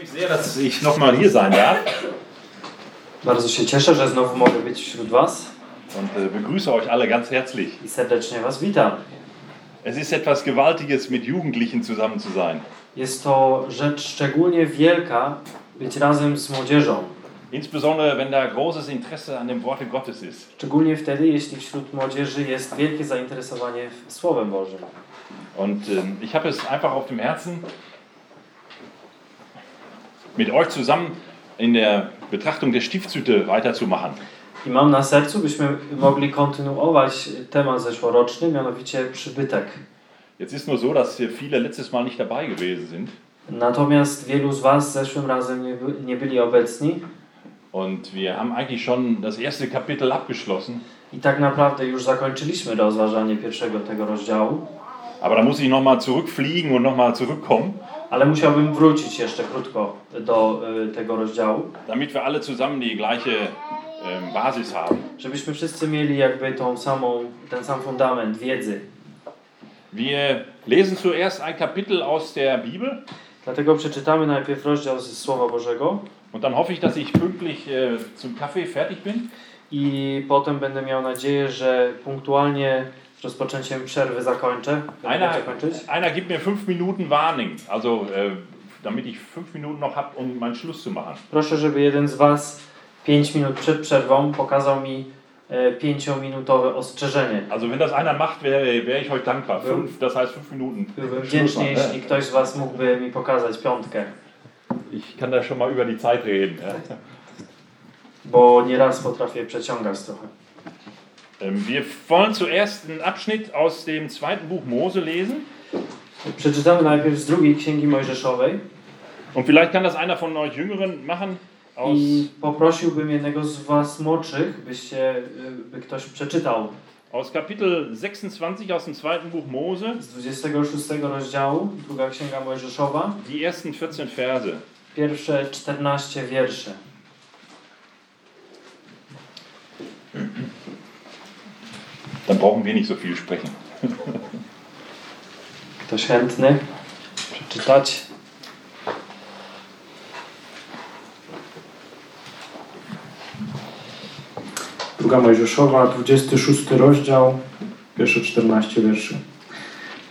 mich sehr, dass ich nochmal hier sein darf Bardzo się cieszę, że znowu mogę być wśród Was und äh, begrüße euch alle ganz herzlich. i serdecznie Was witam. Es ist etwas Gewaltiges, mit Jugendlichen zusammen zu sein. Jest to rzecz szczególnie wielka być razem z młodzieżą. Insbesondere, wenn da großes Interesse an dem Worte Gottes ist. Szczególnie wtedy, jeśli wśród młodzieży jest wielkie zainteresowanie Słowem Bożym. Und ähm, ich habe es einfach auf dem Herzen, mit euch zusammen in der Betrachtung der Stiftshütte weiterzumachen. I mam na sercu, byśmy mogli kontynuować temat zeszłoroczny, mianowicie przybytek. Jetzt ist nur so, dass viele letztes Mal nicht dabei gewesen sind. Natomiast wielu z Was zeszłym razem nie, by, nie byli obecni Und wir haben eigentlich schon das erste Kapitel abgeschlossen. i tak naprawdę już zakończyliśmy rozważanie pierwszego tego rozdziału, Aber da muss ich nochmal zurückfliegen und nochmal zurückkommen, ale musiałbym wrócić jeszcze krótko do y, tego rozdziału, damit wir alle zusammen die gleiche ähm, Basis haben. żebyśmy wszyscy mieli jakby tą samą, ten sam fundament wiedzy. Wir lesen zuerst ein Kapitel aus der Bibel Dlatego przeczytamy najpierw rozdział ze Słowa Bożego und dann hoffe ich, dass ich pünktlich äh, zum Kaffee fertig bin. i potem będę miał nadzieję, że punktualnie z rozpoczęciem przerwy zakończę. Einer, einer gibt mir fünf Minuten Warning, also äh, damit ich fünf Minuten noch habe, um meinen Schluss zu machen. Proszę, żeby jeden z Was 5 minut przed przerwą pokazał mi e, pięciominutowe ostrzeżenie. Also wenn das einer macht, wäre wär ich heute dankbar. Fünf, das heißt fünf Minuten. Byłbym wdzięczny, jeśli ktoś z Was mógłby mi pokazać piątkę, Ich kann da schon mal über die Zeit reden. Bo nieraz potrafię przeciągać trochę. Ähm, Wir wollen zuerst einen Abschnitt aus dem zweiten Buch Mose lesen. Przeczytamy najpierw z drugiej księgi Mojżeszowej Und vielleicht kann das einer von euch Jüngeren machen. Aus, i poprosiłbym jednego z Was młodszych, byście, y, by ktoś przeczytał aus Kapitel 26 aus dem zweiten Buch Mose, z 26 rozdziału, druga księga Mojżeszowa, die ersten 14 Verse. pierwsze 14 wiersze. Dann brauchen wir nicht so viel sprechen. Ktoś chętny przeczytać? Druga Mojżeszowa, 26 rozdział, pierwsze 14 wierszy.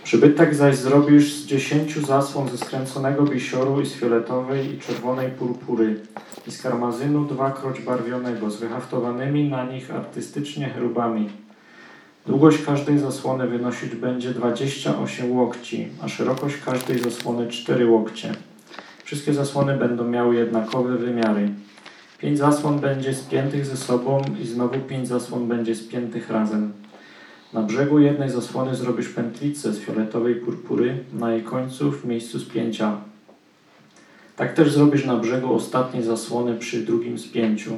Przybytek zaś zrobisz z dziesięciu zasłon ze skręconego bisioru i z fioletowej i czerwonej purpury i z karmazynu dwakroć barwionego, z wyhaftowanymi na nich artystycznie cherubami. Długość każdej zasłony wynosić będzie 28 łokci, a szerokość każdej zasłony 4 łokcie. Wszystkie zasłony będą miały jednakowe wymiary. Pięć zasłon będzie spiętych ze sobą i znowu pięć zasłon będzie spiętych razem. Na brzegu jednej zasłony zrobisz pętlicę z fioletowej purpury, na jej końcu w miejscu spięcia. Tak też zrobisz na brzegu ostatniej zasłony przy drugim spięciu.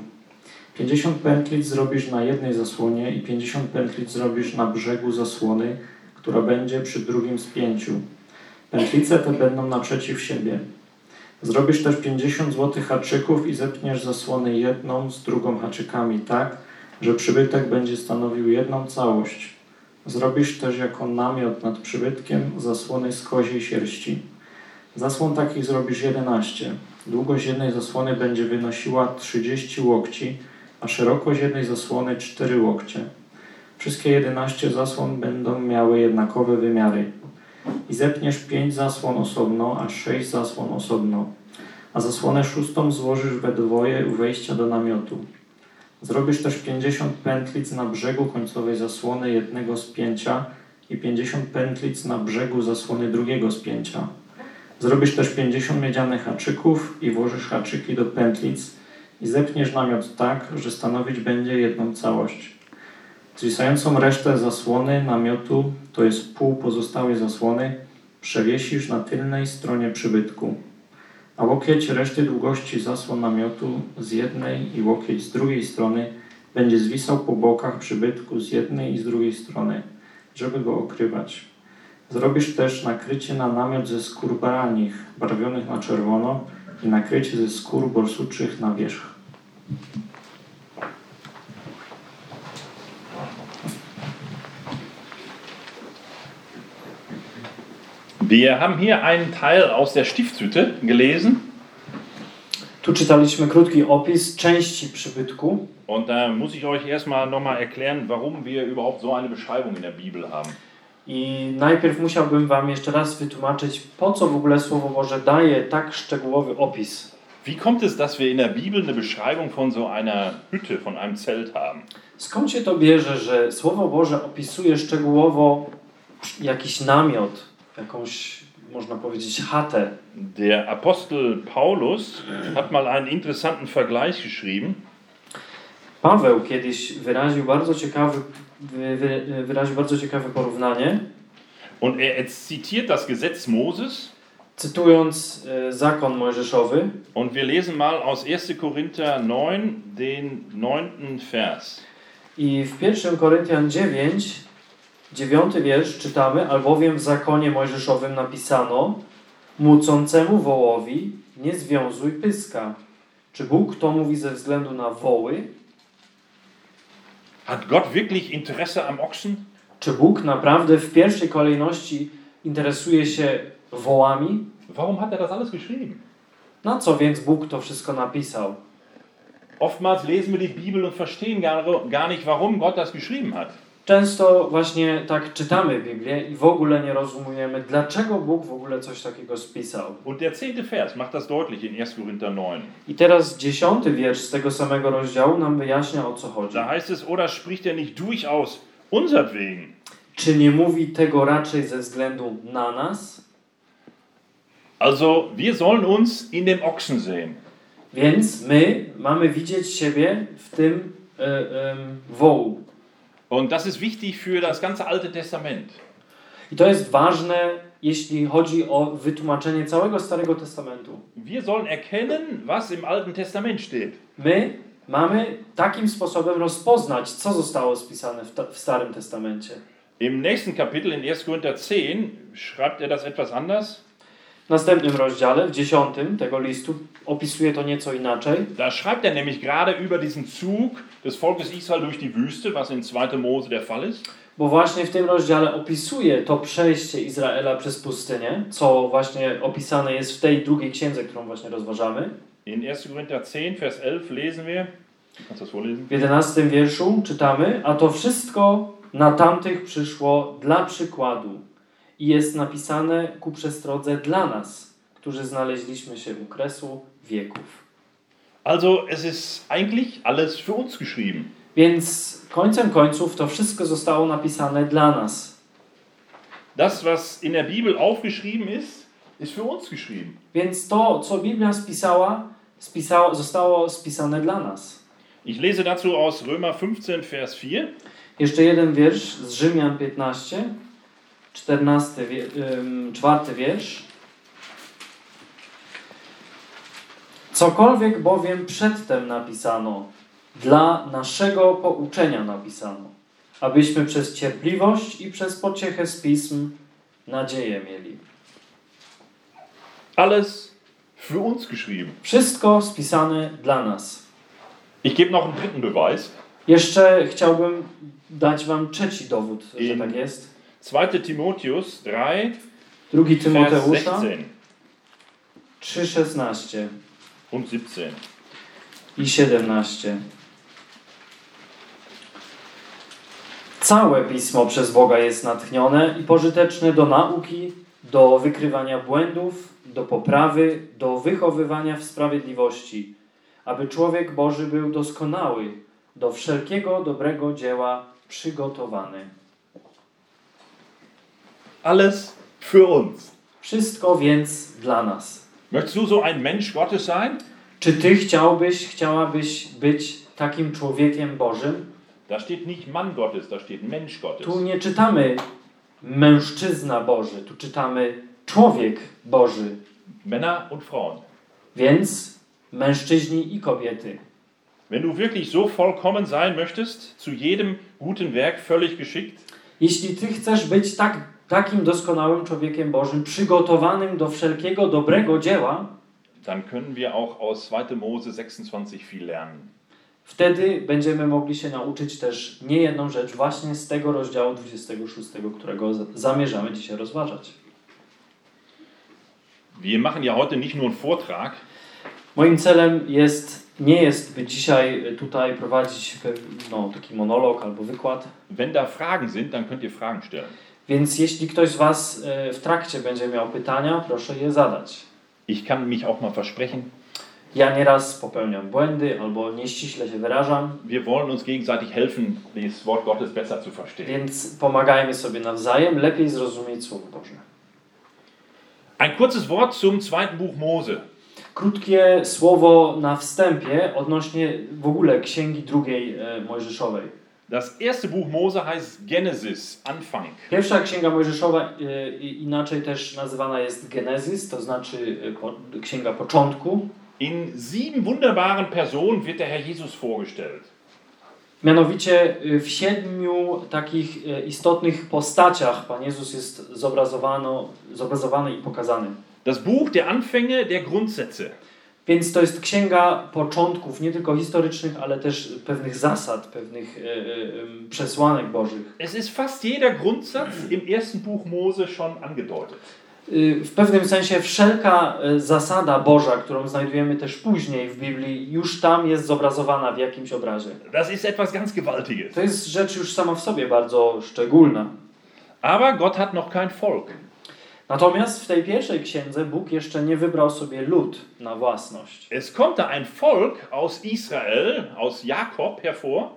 50 pętlic zrobisz na jednej zasłonie i 50 pętlic zrobisz na brzegu zasłony, która będzie przy drugim spięciu. Pętlice te będą naprzeciw siebie. Zrobisz też 50 złotych haczyków i zepniesz zasłony jedną z drugą haczykami tak, że przybytek będzie stanowił jedną całość. Zrobisz też jako namiot nad przybytkiem zasłony z koziej sierści. Zasłon takich zrobisz 11. Długość jednej zasłony będzie wynosiła 30 łokci, a szerokość jednej zasłony 4 łokcie. Wszystkie 11 zasłon będą miały jednakowe wymiary. I zepniesz 5 zasłon osobno, a 6 zasłon osobno. A zasłonę szóstą złożysz we dwoje u wejścia do namiotu. Zrobisz też 50 pętlic na brzegu końcowej zasłony jednego spięcia i 50 pętlic na brzegu zasłony drugiego spięcia. Zrobisz też 50 miedzianych haczyków i włożysz haczyki do pętlic i zepniesz namiot tak, że stanowić będzie jedną całość. Zwisającą resztę zasłony namiotu, to jest pół pozostałej zasłony, przewiesisz na tylnej stronie przybytku. A łokieć reszty długości zasłon namiotu z jednej i łokieć z drugiej strony będzie zwisał po bokach przybytku z jednej i z drugiej strony, żeby go okrywać. Zrobisz też nakrycie na namiot ze skór baranich, barwionych na czerwono i nakrycie ze skór borsuczych na wierzch. Wir haben hier einen Teil aus der Stiftshütte gelesen. Tu czytaliśmy krótki opis części przybytku. Und da muss ich euch erstmal nochmal erklären, warum wir überhaupt so eine Beschreibung in der Bibel haben. I najpierw musiałbym Wam jeszcze raz wytłumaczyć, po co w ogóle Słowo Boże daje tak szczegółowy opis. Wie kommt es, dass wir in der Bibel eine Beschreibung von so einer Hütte, von einem Zelt haben? Skąd się to bierze, że Słowo Boże opisuje szczegółowo jakiś namiot, jakąś, można powiedzieć, chatę? Der Apostel Paulus hat mal einen interessanten Vergleich geschrieben. Paweł kiedyś wyraził bardzo ciekawy, wy, wy, wyraził bardzo ciekawe porównanie, Und er zitiert das Gesetz Moses. Cytując e, zakon mojżeszowy. Und wir lesen mal aus 1. Korinther 9, den 9. Vers. I w 1 Koryntian 9, 9 wiersz czytamy, albowiem w zakonie mojżeszowym napisano, mucącemu wołowi nie związuj pyska. Czy Bóg to mówi ze względu na woły? Hat Gott wirklich Interesse am Ochsen? Czy Bóg naprawdę w pierwszej kolejności interesuje się wołami? Warum hat er das alles geschrieben? Na co więc Bóg to wszystko napisał? Oftmals lesen wir die Bibel und verstehen gar, gar nicht, warum Gott das geschrieben hat. Często właśnie tak czytamy Biblię i w ogóle nie rozumiemy, dlaczego Bóg w ogóle coś takiego spisał. Und der zehnte Vers macht das deutlich in 1. Korinther 9. I teraz dziesiąty wiersz z tego samego rozdziału nam wyjaśnia o co chodzi. Da heißt es, oder spricht er nicht durchaus unsertwegen? Czy nie mówi tego raczej ze względu na nas? Also, wir sollen uns in dem Ochsen sehen. Więc my mamy widzieć siebie w tym e, em, wołu. Und das ist wichtig für das ganze Alte Testament. I to jest ważne, jeśli chodzi o wytłumaczenie całego Starego Testamentu. Wir sollen erkennen, was im Alten Testament steht. My mamy takim sposobem rozpoznać, co zostało spisane w, ta, w Starym Testamencie. Im nächsten Kapitel, in 1. Korinther 10, schreibt er das etwas anders. W następnym rozdziale, w dziesiątym tego listu, opisuje to nieco inaczej. Da schreibt er nämlich gerade über diesen Zug des Volkes Israel durch die Wüste, was in 2. Mose der Fall ist. Bo właśnie w tym rozdziale opisuje to przejście Izraela przez pustynię, co właśnie opisane jest w tej drugiej księdze, którą właśnie rozważamy. In 1. Korinther 10, Vers 11 lesen wir. W jedenastym wierszu czytamy, a to wszystko na tamtych przyszło dla przykładu i jest napisane ku przestrodze dla nas, którzy znaleźliśmy się u kresu wieków. Also, es ist eigentlich alles für uns geschrieben. Więc końcem końców to wszystko zostało napisane dla nas. Das, was in der Bibel aufgeschrieben ist, ist für uns geschrieben. Więc to, co Biblia spisała, spisała, zostało spisane dla nas. Ich lese dazu aus Römer 15, Vers 4. Jeszcze jeden wiersz z Rzymian 15, 14, wie- ym, czwarty wiersz. Cokolwiek bowiem przedtem napisano, dla naszego pouczenia napisano, abyśmy przez cierpliwość i przez pociechę z pism nadzieję mieli. Alles für uns geschrieben. Wszystko spisane dla nas. Ich gebe noch einen dritten Beweis. Jeszcze chciałbym dać Wam trzeci dowód, że In- tak jest. 2. Timotheus 3, Drugi Vers Tymoteusza 16 3,16 und 17. i 17. Całe pismo przez Boga jest natchnione i pożyteczne do nauki, do wykrywania błędów, do poprawy, do wychowywania w sprawiedliwości, aby człowiek Boży był doskonały, do wszelkiego dobrego dzieła przygotowany. Alles für uns. Wszystko więc dla nas. Möchtest du so ein Mensch Gottes sein? Czy ty chciałbyś, chciałabyś być takim człowiekiem Bożym? Da steht nicht Mann Gottes, da steht Mensch Gottes. Tu nie czytamy mężczyzna Boży, tu czytamy człowiek Boży, Männer und Frauen. więc mężczyźni i kobiety. Wenn du wirklich so vollkommen sein möchtest, zu jedem guten Werk völlig geschickt, Jeśli ty chcesz być tak, takim doskonałym człowiekiem Bożym, przygotowanym do wszelkiego dobrego dzieła, dann können wir auch aus 2. Mose 26 viel lernen. wtedy będziemy mogli się nauczyć też niejedną rzecz właśnie z tego rozdziału 26, którego zamierzamy dzisiaj rozważać. Wir machen ja heute nicht nur einen Vortrag, Moim celem jest, nie jest, by dzisiaj tutaj prowadzić no, taki monolog albo wykład. Wenn da Fragen sind, dann könnt ihr Fragen stellen. Więc jeśli ktoś z Was e, w trakcie będzie miał pytania, proszę je zadać. Ich kann mich auch mal versprechen, Ja nieraz popełniam błędy albo nieściśle się wyrażam, wir wollen uns gegenseitig helfen, das Wort Gottes besser zu verstehen. więc pomagajmy sobie nawzajem lepiej zrozumieć Słowo Boże. Ein kurzes Wort zum zweiten Buch Mose. Krótkie słowo na wstępie odnośnie w ogóle księgi drugiej e, Mojżeszowej. Das erste Buch Mose heißt Genesis, Anfang. Pierwsza księga Mojżeszowa e, inaczej też nazywana jest Genezis, to znaczy e, księga początku. In sieben wunderbaren Personen wird der Herr Jesus vorgestellt. Mianowicie y, w siedmiu takich istotnych postaciach Pan Jezus jest zobrazowany i pokazany. Das Buch der Anfänge, der Grundsätze. Więc to jest księga początków, nie tylko historycznych, ale też pewnych zasad, pewnych y, y, przesłanek Bożych. Es ist fast jeder Grundsatz im ersten Buch Mose schon angedeutet. Y, W pewnym sensie wszelka y, zasada Boża, którą znajdujemy też później w Biblii, już tam jest zobrazowana w jakimś obrazie. Das ist etwas ganz Gewaltiges. To jest rzecz już sama w sobie bardzo szczególna. Aber Gott hat noch kein Volk. Natomiast w tej pierwszej księdze Bóg jeszcze nie wybrał sobie lud na własność. Es kommt da ein Volk aus Israel, aus Jakob hervor.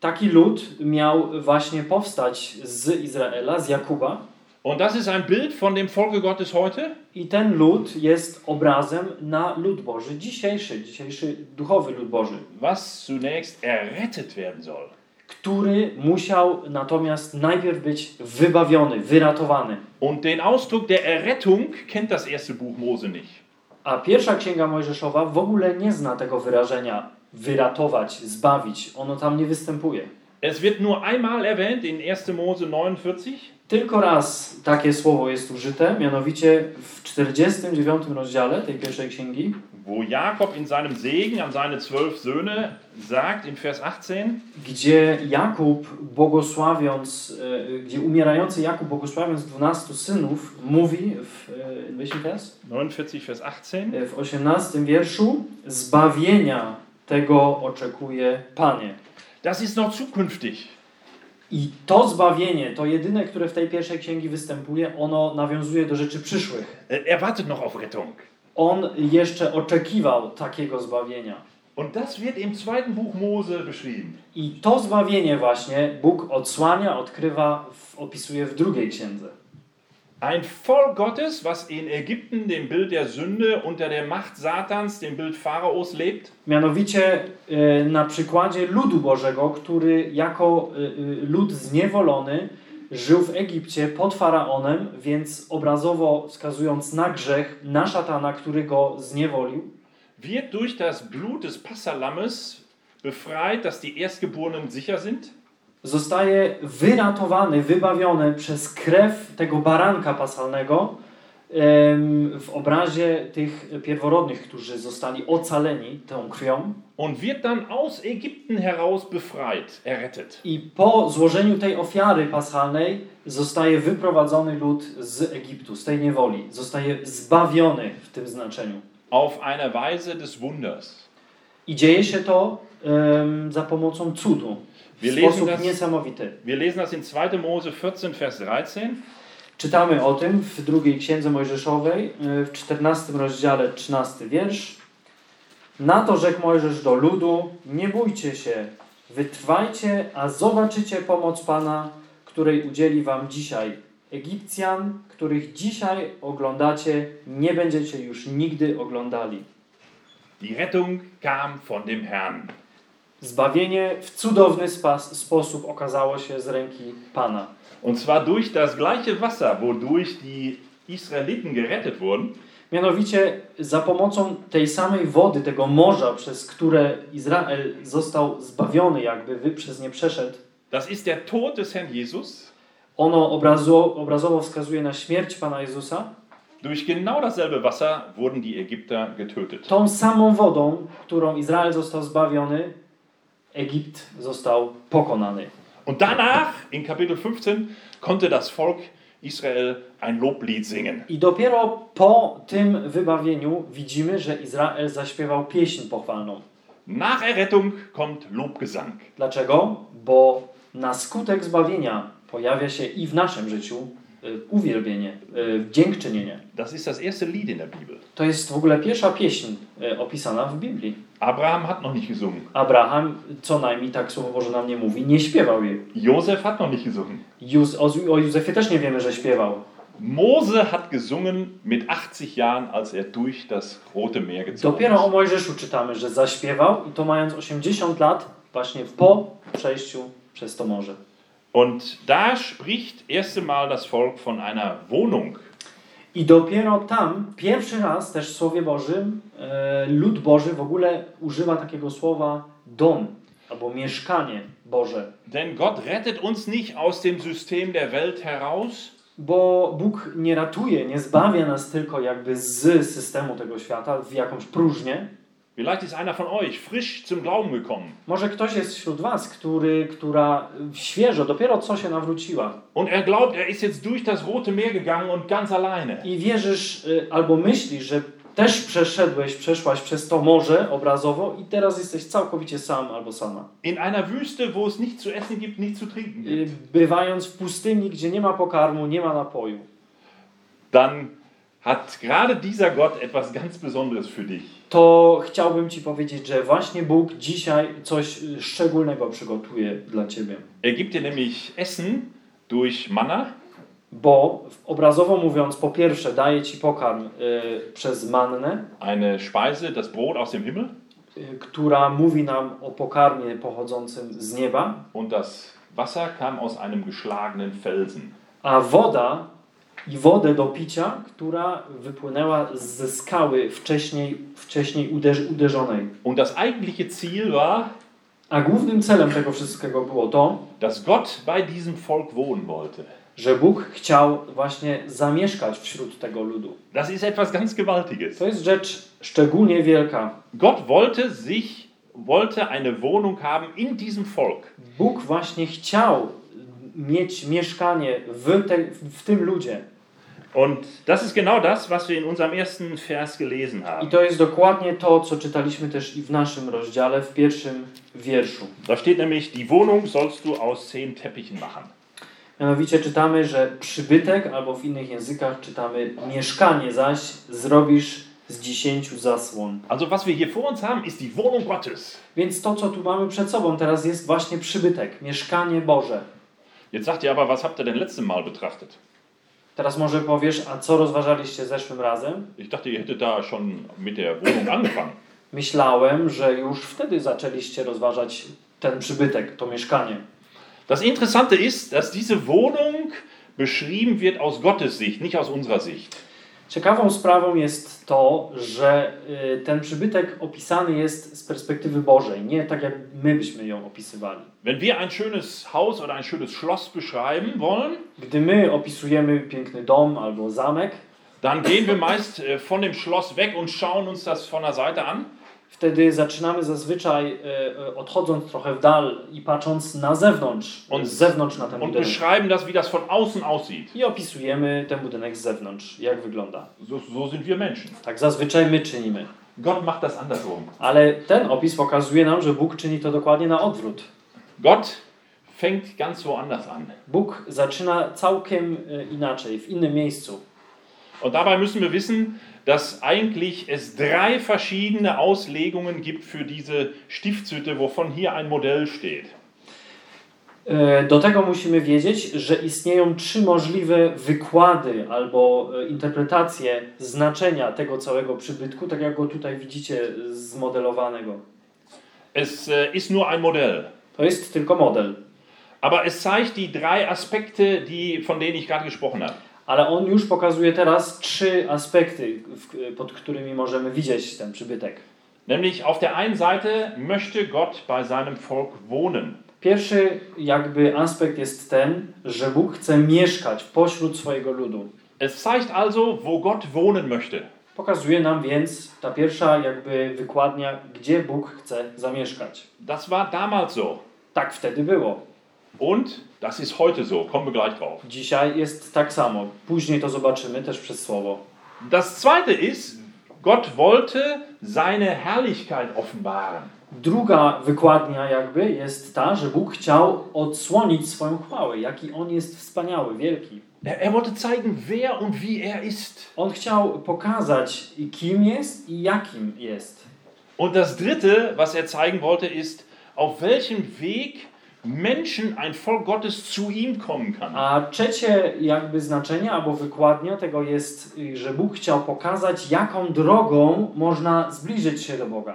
Taki lud miał właśnie powstać z Izraela, z Jakuba. Und das ist ein Bild von dem Volke Gottes heute. I ten lud jest obrazem na lud Boży dzisiejszy, dzisiejszy duchowy lud Boży, was zunächst errettet werden soll. Który musiał natomiast najpierw być wybawiony, wyratowany. Und den Ausdruck der Errettung kennt das erste Buch Mose nicht. A pierwsza księga Mojżeszowa w ogóle nie zna tego wyrażenia wyratować, zbawić. Ono tam nie występuje. Es wird nur einmal erwähnt in 1. Mose 49. Tylko raz takie słowo jest użyte, mianowicie w 49 rozdziale tej pierwszej księgi, wo Jakob in seinem Segen an seine zwölf Söhne sagt in Vers 18, gdzie Jakub błogosławiąc, e, gdzie umierający Jakub błogosławiąc 12 synów mówi w, e, in welchem vers? 49 Vers 18, E, w 18 wierszu zbawienia tego oczekuje Panie. das ist noch zukünftig. I to zbawienie, to jedyne, które w tej pierwszej księgi występuje, ono nawiązuje do rzeczy przyszłych. Er er wartet noch auf Rettung. On jeszcze oczekiwał takiego zbawienia. Und das wird im zweiten Buch Mose beschrieben. I to zbawienie właśnie Bóg odsłania, odkrywa, opisuje w drugiej księdze. Ein Volk Gottes, was in Ägypten dem Bild der Sünde unter der Macht Satans, dem Bild Pharaos lebt. Mianowicie e, na przykładzie ludu Bożego, który jako e, e, lud zniewolony żył w Egipcie pod faraonem, więc obrazowo wskazując na grzech, na szatana, który go zniewolił, wird durch das Blut des Passalammes befreit, dass die Erstgeborenen sicher sind. Zostaje wyratowany, wybawiony przez krew tego baranka pasalnego w obrazie tych pierworodnych, którzy zostali ocaleni tą krwią. und wird dann aus Ägypten heraus befreit, errettet. I po złożeniu tej ofiary paschalnej zostaje wyprowadzony lud z Egiptu, z tej niewoli. Zostaje zbawiony w tym znaczeniu. Auf eine Weise des Wunders. I dzieje się to em, za pomocą cudu. W Wir sposób das- niesamowity. Wir lesen das in 2. Mose 14, Vers 13. Czytamy o tym w drugiej księdze Mojżeszowej, y, w 14 rozdziale, 13 wiersz. Na to rzekł Mojżesz do ludu: Nie bójcie się, wytrwajcie, a zobaczycie pomoc Pana, której udzieli wam dzisiaj. Egipcjan, których dzisiaj oglądacie, nie będziecie już nigdy oglądali. Die Rettung kam von dem Herrn. Zbawienie w cudowny spas- sposób okazało się z ręki Pana. Und zwar durch das gleiche Wasser, wodurch die Israeliten gerettet wurden. Mianowicie za pomocą tej samej wody, tego morza, przez które Izrael został zbawiony, jakby wy przez nie przeszedł, Das ist der Tod des Herrn Jesus. ono obrazo, obrazowo wskazuje na śmierć Pana Jezusa. Durch genau dasselbe Wasser wurden die Ägypter getötet. Tą samą wodą, którą Izrael został zbawiony, Egipt został pokonany. Und danach, in Kapitel 15, konnte das Volk Israel ein Loblied singen. I dopiero po tym wybawieniu widzimy, że Izrael zaśpiewał pieśń pochwalną. Nach Errettung kommt Lobgesang. Dlaczego? Bo na skutek zbawienia pojawia się i w naszym życiu uwielbienie, y, dziękczynienie. Das ist das erste Lied in der Bibel. To jest w ogóle pierwsza pieśń y, opisana w Biblii. Abraham hat noch nicht gesungen. Abraham, co najmniej tak Słowo Boże nam nie mówi, nie śpiewał jej. Josef hat noch nicht gesungen. Józ, o, o Józefie też nie wiemy, że śpiewał. Mose hat gesungen mit 80 Jahren, als er durch das Rote Meer gezogen Dopiero o. Mojżeszu czytamy, że zaśpiewał i to mając 80 lat, właśnie po przejściu przez to morze. Und da spricht erste Mal das Volk von einer Wohnung. I dopiero tam, pierwszy raz też w Słowie Bożym, e, lud Boży w ogóle używa takiego słowa dom albo mieszkanie Boże. Denn Gott rettet uns nicht aus dem System der Welt heraus, Bo Bóg nie ratuje, nie zbawia nas tylko jakby z systemu tego świata w jakąś próżnię. Vielleicht ist einer von euch frisch zum Glauben gekommen Może ktoś jest wśród Was, który, która świeżo, dopiero co się nawróciła und er glaubt, er ist jetzt durch das Rote Meer gegangen und ganz alleine. i wierzysz y, albo myślisz, że też przeszedłeś, przeszłaś przez to morze obrazowo i teraz jesteś całkowicie sam albo sama. In einer Wüste, wo es nichts zu essen gibt, nichts zu trinken Y, gibt. Bywając w pustyni, gdzie nie ma pokarmu, nie ma napoju. Dann hat gerade dieser Gott etwas ganz Besonderes für dich. To chciałbym Ci powiedzieć, że właśnie Bóg dzisiaj coś y, szczególnego przygotuje dla Ciebie. Er gibt dir nämlich Essen durch Manna, Bo obrazowo mówiąc, po pierwsze daje Ci pokarm y, przez mannę, eine Speise, das Brot aus dem Himmel y, która mówi nam o pokarmie pochodzącym z nieba, und das Wasser kam aus einem geschlagenen Felsen. a woda i wodę do picia, która wypłynęła ze skały wcześniej, wcześniej uderz, uderzonej. Und das eigentliche Ziel war, A głównym celem tego wszystkiego było to, dass Gott bei diesem Volk wohnen wollte. że Bóg chciał właśnie zamieszkać wśród tego ludu. Das ist etwas ganz Gewaltiges. To jest rzecz szczególnie wielka. Gott wollte sich, wollte eine Wohnung haben in diesem Volk. Bóg właśnie chciał mieć mieszkanie w, te, w tym ludzie. Und das ist genau das, was wir in unserem ersten Vers gelesen I haben. to jest dokładnie to, co czytaliśmy też i w naszym rozdziale, w pierwszym wierszu. Da steht nämlich, die Wohnung sollst du aus zehn Teppichen machen. Mianowicie czytamy, że przybytek, albo w innych językach czytamy mieszkanie zaś zrobisz z dziesięciu zasłon. Also was wir hier vor uns haben, ist die Wohnung Gottes. Więc to, co tu mamy przed sobą teraz jest właśnie przybytek, mieszkanie Boże. Jetzt sagt ihr aber, was habt ihr denn letztes Mal betrachtet? Teraz może powiesz, a co rozważaliście zeszłym razem? Ich dachte, ihr hättet da schon mit der Wohnung angefangen. Myślałem, że już wtedy zaczęliście rozważać ten przybytek, to mieszkanie. Das Interessante ist, dass diese Wohnung beschrieben wird aus Gottes Sicht, nicht aus unserer Sicht. Ciekawą sprawą jest to, że y, ten przybytek opisany jest z perspektywy Bożej, nie tak jak my byśmy ją opisywali. Wenn wir ein schönes Haus oder ein schönes Schloss beschreiben wollen, Gdy my opisujemy piękny dom albo zamek, dann gehen wir meist äh, von dem Schloss weg und schauen uns das von der Seite an. Wtedy zaczynamy zazwyczaj e, e, odchodząc trochę w dal i patrząc na zewnątrz, On- z zewnątrz na ten und budynek. beschreiben das, wie das von außen aussieht. I opisujemy ten budynek z zewnątrz, jak wygląda. So, so sind wir Menschen. Tak zazwyczaj my czynimy. Gott macht das andersrum. Ale ten opis pokazuje nam, że Bóg czyni to dokładnie na odwrót. Gott fängt ganz woanders an. Bóg zaczyna całkiem e, inaczej, w innym miejscu. Und dabei müssen wir wissen, dass eigentlich es drei verschiedene Auslegungen gibt für diese Stiftshütte, wovon hier ein Modell steht. E, Do tego musimy wiedzieć, że istnieją trzy możliwe wykłady albo e, interpretacje znaczenia tego całego przybytku, tak jak go tutaj widzicie zmodelowanego. Es äh, ist nur ein Modell. To jest tylko model, Aber es zeigt die drei Aspekte, die, von denen ich gerade gesprochen habe. Ale on już pokazuje teraz trzy aspekty, pod którymi możemy widzieć ten przybytek. Nämlich auf der einen Seite möchte Gott bei seinem Volk wohnen. Pierwszy jakby aspekt jest ten, że Bóg chce mieszkać pośród swojego ludu. Es zeigt also, wo Gott wohnen möchte. Pokazuje nam więc ta pierwsza jakby wykładnia, gdzie Bóg chce zamieszkać. Das war damals so. Tak wtedy było. Und Das ist heute so, kommen wir gleich drauf. Dzisiaj jest tak samo. Później to zobaczymy też przez słowo. Das zweite ist, Gott wollte seine Herrlichkeit offenbaren. Druga wykładnia jakby jest ta, że Bóg chciał odsłonić swoją chwałę, jaki On jest wspaniały, wielki. Er, wollte zeigen, wer und wie er ist. On chciał pokazać kim jest i jakim jest. Und das dritte, was er zeigen wollte, ist, auf welchem Weg Menschen, ein Volk Gottes zu ihm kommen kann. A trzecie jakby znaczenie albo wykładnia tego jest, że Bóg chciał pokazać, jaką drogą można zbliżyć się do Boga.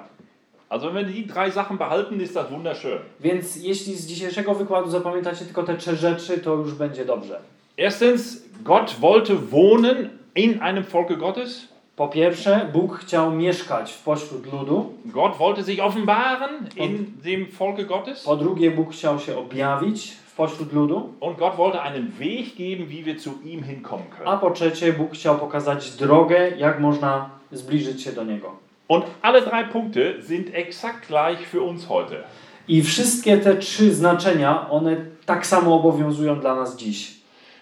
Also wenn die drei Sachen behalten, ist das wunderschön. Więc jeśli z dzisiejszego wykładu zapamiętacie tylko te trzy rzeczy, to już będzie dobrze. Erstens, Gott wollte wohnen in einem Volke Gottes. Po pierwsze, Bóg chciał mieszkać w pośród ludu. Gott wollte sich offenbaren in dem Volke Gottes. Po drugie, Bóg chciał się objawić w pośród ludu. Und Gott wollte einen Weg geben, wie wir zu ihm hinkommen A können. po trzecie, Bóg chciał pokazać drogę, jak można zbliżyć się do Niego. Und alle drei Punkte sind exakt gleich für uns heute. I wszystkie te trzy znaczenia, one tak samo obowiązują dla nas dziś.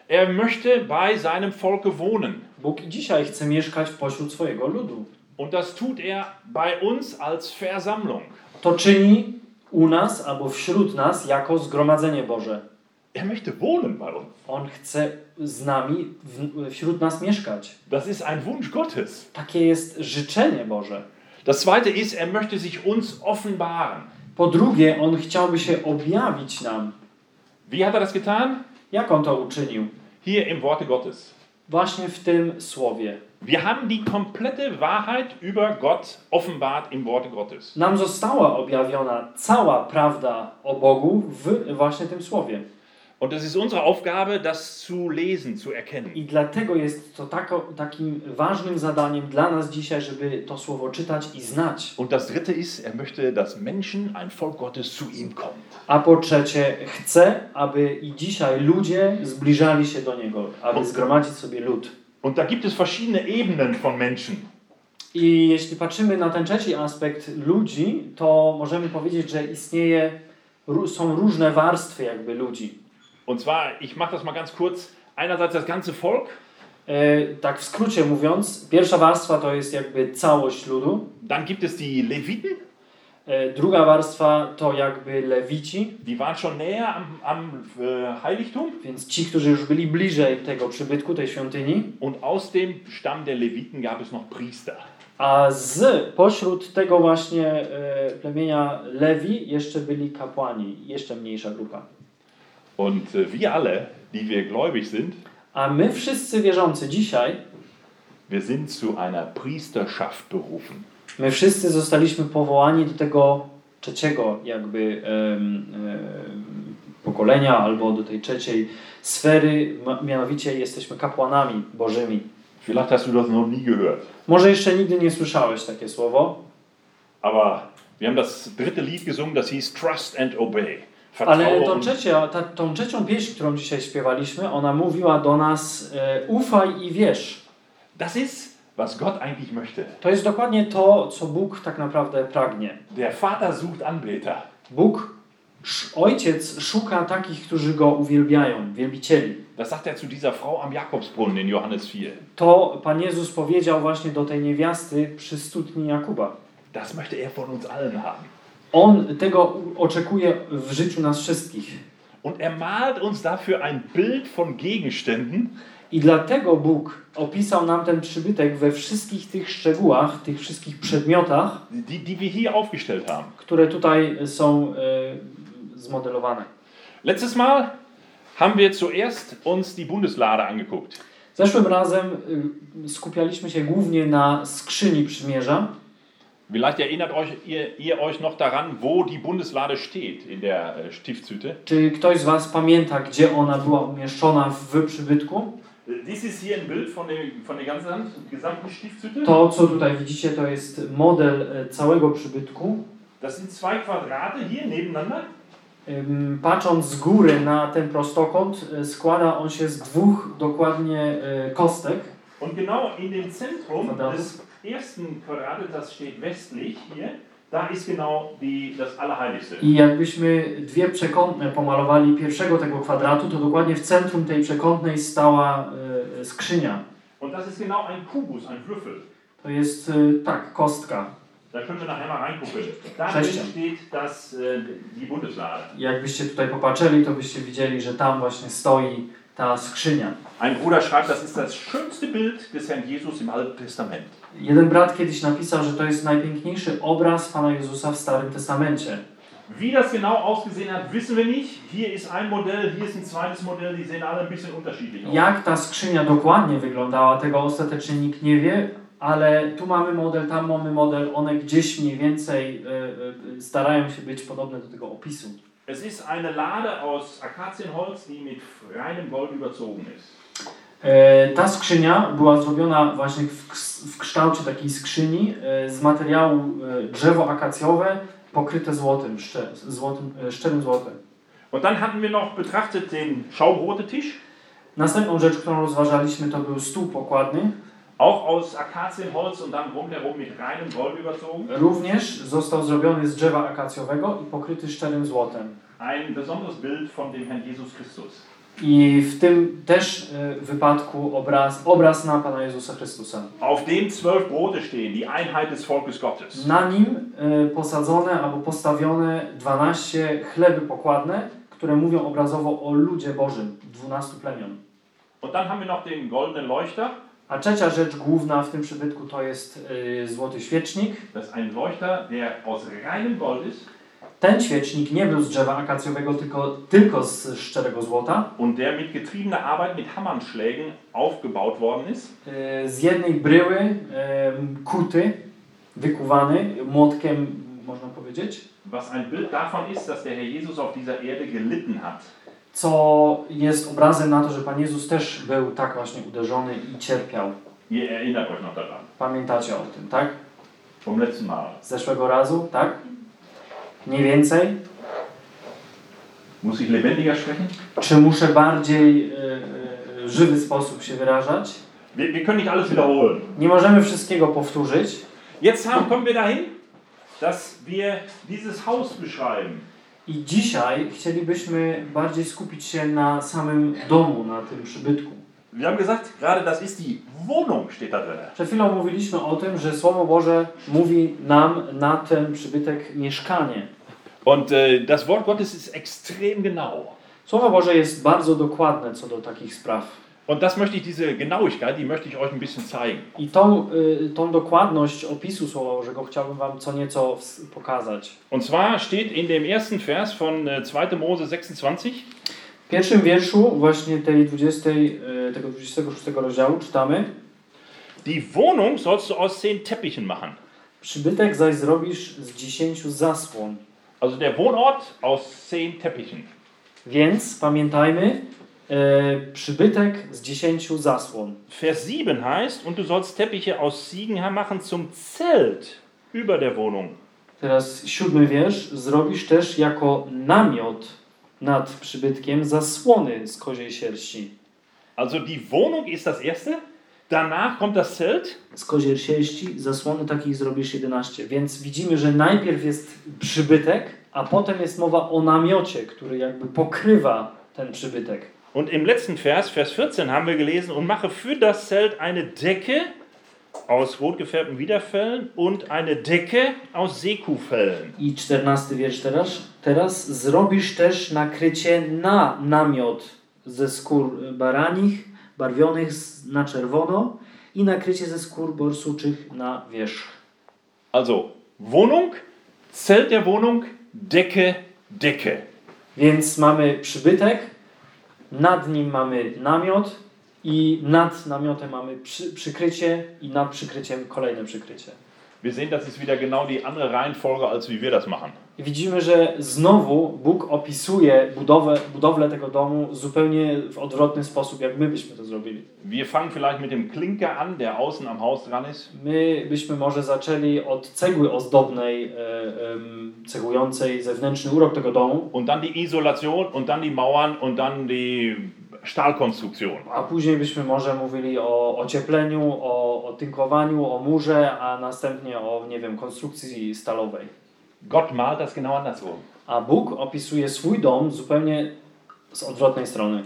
Er möchte bei seinem Volke wohnen. Bóg i dzisiaj chce mieszkać pośród swojego ludu. Und das tut er bei uns als Versammlung. To czyni u nas albo wśród nas jako zgromadzenie Boże. Er möchte wohnen bei uns. On chce z nami, w, wśród nas mieszkać. Das ist ein Wunsch Gottes. Takie jest życzenie Boże. Das zweite ist, er möchte sich uns offenbaren. Po drugie, On chciałby się objawić nam. Wie hat er das getan? Jak On to uczynił? Hier im Worte Gottes. Właśnie w tym słowie. Wir haben die komplette Wahrheit über Gott offenbart im Worte Gottes. Nam została objawiona cała prawda o Bogu w właśnie tym słowie. Und ist unsere Aufgabe, das zu lesen, zu erkennen. I dlatego jest to tako, takim ważnym zadaniem dla nas dzisiaj, żeby to słowo czytać i znać. Und das dritte ist, er möchte, dass Menschen, ein Volk Gottes, zu ihm kommen. A po trzecie, chce, aby i dzisiaj ludzie zbliżali się do Niego, aby zgromadzić sobie lud. Und da gibt es verschiedene Ebenen von Menschen. I jeśli patrzymy na ten trzeci aspekt ludzi, to możemy powiedzieć, że istnieje, są różne warstwy jakby ludzi. Und zwar, ich mache das mal ganz kurz. Einerseits das ganze Volk, E, tak w skrócie mówiąc, pierwsza warstwa to jest jakby całość ludu, dann gibt es die Leviten, e, druga warstwa to jakby lewici, die waren schon näher am, am äh, Heiligtum. więc ci, którzy już byli bliżej tego przybytku, tej świątyni, Und aus dem Stamm der Leviten gab es noch Priester. a z pośród tego właśnie e, plemienia Lewi jeszcze byli kapłani, jeszcze mniejsza grupa. Und äh, wir alle, die wir gläubig sind, A my wszyscy wierzący dzisiaj, wir sind zu einer Priesterschaft berufen. my wszyscy zostaliśmy powołani do tego trzeciego jakby em, em, pokolenia albo do tej trzeciej sfery, mianowicie jesteśmy kapłanami bożymi. Vielleicht hast du das noch nie gehört. Może jeszcze nigdy nie słyszałeś takie słowo, Aber wir haben das dritte Lied gesungen, das hieß Trust and Obey. Ale und, trzecie, ta, tą trzecią pieśń, którą dzisiaj śpiewaliśmy, ona mówiła do nas e, ufaj i wierz. das ist, was Gott eigentlich möchte. To jest dokładnie to, co Bóg tak naprawdę pragnie. Der Vater sucht Anbeter. Bóg, ojciec szuka takich, którzy go uwielbiają, wielbicieli. Das sagt er zu dieser Frau am Jakobsbrunnen in Johannes 4. To Pan Jezus powiedział właśnie do tej niewiasty przy studni Jakuba. Das möchte er von uns allen haben. On tego oczekuje w życiu nas wszystkich. Und er malt uns dafür ein Bild von Gegenständen, I dlatego Bóg opisał nam ten przybytek we wszystkich tych szczegółach, tych wszystkich przedmiotach, die, die wir hier aufgestellt haben. które tutaj są e, zmodelowane. Letztes Mal haben wir zuerst uns die Bundeslade angeguckt. Zeszłym razem y, skupialiśmy się głównie na skrzyni przymierza. Vielleicht erinnert euch, ihr, ihr euch noch daran, wo die Bundeslade steht in der äh, Stiftshütte. Czy ktoś z Was pamięta, gdzie ona była umieszczona w przybytku? Dies ist hier ein Bild von der, von der ganzen, gesamten Stiftshütte. To, co tutaj widzicie, to jest model e, całego przybytku. Das sind zwei Quadrate hier nebeneinander. Patrząc z góry na ten prostokąt, e, składa on się z dwóch dokładnie e, kostek. Und genau in dem Zentrum Verdammt. des ersten das steht westlich hier, da ist genau die, das Allerheiligste. I jakbyśmy dwie przekątne pomalowali pierwszego tego kwadratu, to dokładnie w centrum tej przekątnej stała e, skrzynia. Und das ist genau ein Kubus, ein Würfel. To jest, e, tak, kostka. Da können wir nachher mal reingucken. Da steht das, äh, die Bundeslade. Jakbyście tutaj popatrzyli, to byście widzieli, że tam właśnie stoi ta skrzynia. Ein Bruder schreibt, das ist das schönste Bild des Herrn Jesus im Alten Testament. Jeden brat kiedyś napisał, że to jest najpiękniejszy obraz Pana Jezusa w Starym Testamencie. Wie das genau ausgesehen hat, wissen wir nicht. Hier ist ein Modell, hier ist ein zweites Modell, die sehen alle ein bisschen unterschiedlich aus. Jak ta skrzynia dokładnie wyglądała, tego ostatecznie nikt nie wie, ale tu mamy model, tam mamy model, one gdzieś mniej więcej e, e, starają się być podobne do tego opisu. Es ist eine Lade aus Akazienholz, die mit reinem Gold überzogen ist. E, Ta skrzynia była zrobiona właśnie w, kształcie takiej skrzyni e, z materiału e, drzewo akacjowe pokryte złotem, szcze, złotym, szczerym złotem. Und dann hatten wir noch betrachtet den Schaubrote-Tisch, Następną rzecz, którą rozważaliśmy, to był stół pokładny. Auch aus Akazienholz und dann rundherum mit reinem Gold überzogen. Również został zrobiony z drzewa akacjowego i pokryty szczerym złotem. Ein besonderes Bild von dem Herrn Jesus Christus. I w tym też e, wypadku obraz, obraz na Pana Jezusa Chrystusa. Auf dem zwölf Brote stehen, die Einheit des Volkes Gottes. Na nim e, posadzone albo postawione 12 chleby pokładne, które mówią obrazowo o ludzie Bożym, 12 plemion. Und dann haben wir noch den goldenen Leuchter. A trzecia rzecz główna w tym przybytku to jest e, złoty świecznik. Das ein Leuchter, der aus reinem Gold ist Ten świecznik nie był z drzewa akacjowego, tylko, tylko z szczerego złota. und der mit getriebener Arbeit mit Hammernschlägen aufgebaut worden ist. E, Z jednej bryły e, kuty, wykuwany młotkiem, można powiedzieć, Was ein Bild davon ist, dass der Herr Jesus auf dieser Erde gelitten hat. Co jest obrazem na to, że Pan Jezus też był tak właśnie uderzony i cierpiał. Daran. Pamiętacie o tym, tak? Z zeszłego razu, tak? Mniej więcej. Czy muszę bardziej e, żywy sposób się wyrażać? Nie możemy wszystkiego powtórzyć. Jetzt haben, kommen wir dahin, dass wir dieses Haus beschreiben. I dzisiaj chcielibyśmy bardziej skupić się na samym domu, na tym przybytku. Wir haben gesagt, gerade das ist die Wohnung, steht da drin. Przed chwilą mówiliśmy o tym, że Słowo Boże mówi nam na ten przybytek mieszkanie. Und äh, das Wort Gottes ist extrem genau. Słowo Boże jest bardzo dokładne co do takich spraw. Und das möchte ich, diese Genauigkeit, die möchte ich euch ein bisschen zeigen. I tą, y, tą dokładność opisu Słowa Bożego chciałbym Wam co nieco pokazać. Und zwar steht in dem ersten Vers von äh, 2. Mose 26, W pierwszym wierszu właśnie tej 20, y, tego 26 rozdziału czytamy die Wohnung sollst du aus zehn Teppichen machen. Przybytek zaś zrobisz z 10 zasłon. Also der Wohnort aus zehn Teppichen. Więc pamiętajmy, przybytek z 10 zasłon. Vers 7 heißt, und du sollst Teppiche aus Ziegenhaar machen zum Zelt über der Wohnung. Teraz siódmy wiersz. Zrobisz też jako namiot nad przybytkiem zasłony z koziej sierści. Also die Wohnung ist das erste, danach kommt das Zelt Z koziej sierści zasłony takich zrobisz 11. Więc widzimy, że najpierw jest przybytek, a potem jest mowa o namiocie, który jakby pokrywa ten przybytek. Und im letzten Vers, Vers 14, haben wir gelesen, und mache für das Zelt eine Decke aus rot gefärbten Widerfellen und eine Decke aus Seekuhfellen. I czternasty wiersz teraz. Teraz zrobisz też nakrycie na namiot ze skór baranich, barwionych na czerwono i nakrycie ze skór borsuczych na wierzch. Also Wohnung, Zelt der Wohnung, Decke, Decke. Więc mamy przybytek, nad nim mamy namiot i nad namiotem mamy przy, przykrycie i nad przykryciem kolejne przykrycie. Wir sehen, das ist wieder genau die andere Reihenfolge, als wie wir das machen. I widzimy, że znowu Bóg opisuje budowę, budowlę tego domu zupełnie w odwrotny sposób, jak my byśmy to zrobili. Wir fangen vielleicht mit dem Klinker an, der außen am Haus dran ist. My byśmy może zaczęli od cegły ozdobnej, e, em, cechującej zewnętrzny urok tego domu, Und dann die Isolation und dann die Mauern und dann die Stahlkonstruktion. A później byśmy może mówili o ociepleniu, o, o tynkowaniu, o murze, a następnie o, nie wiem, konstrukcji stalowej. Gott malt das genau andersrum. A Bóg opisuje swój dom zupełnie z odwrotnej strony.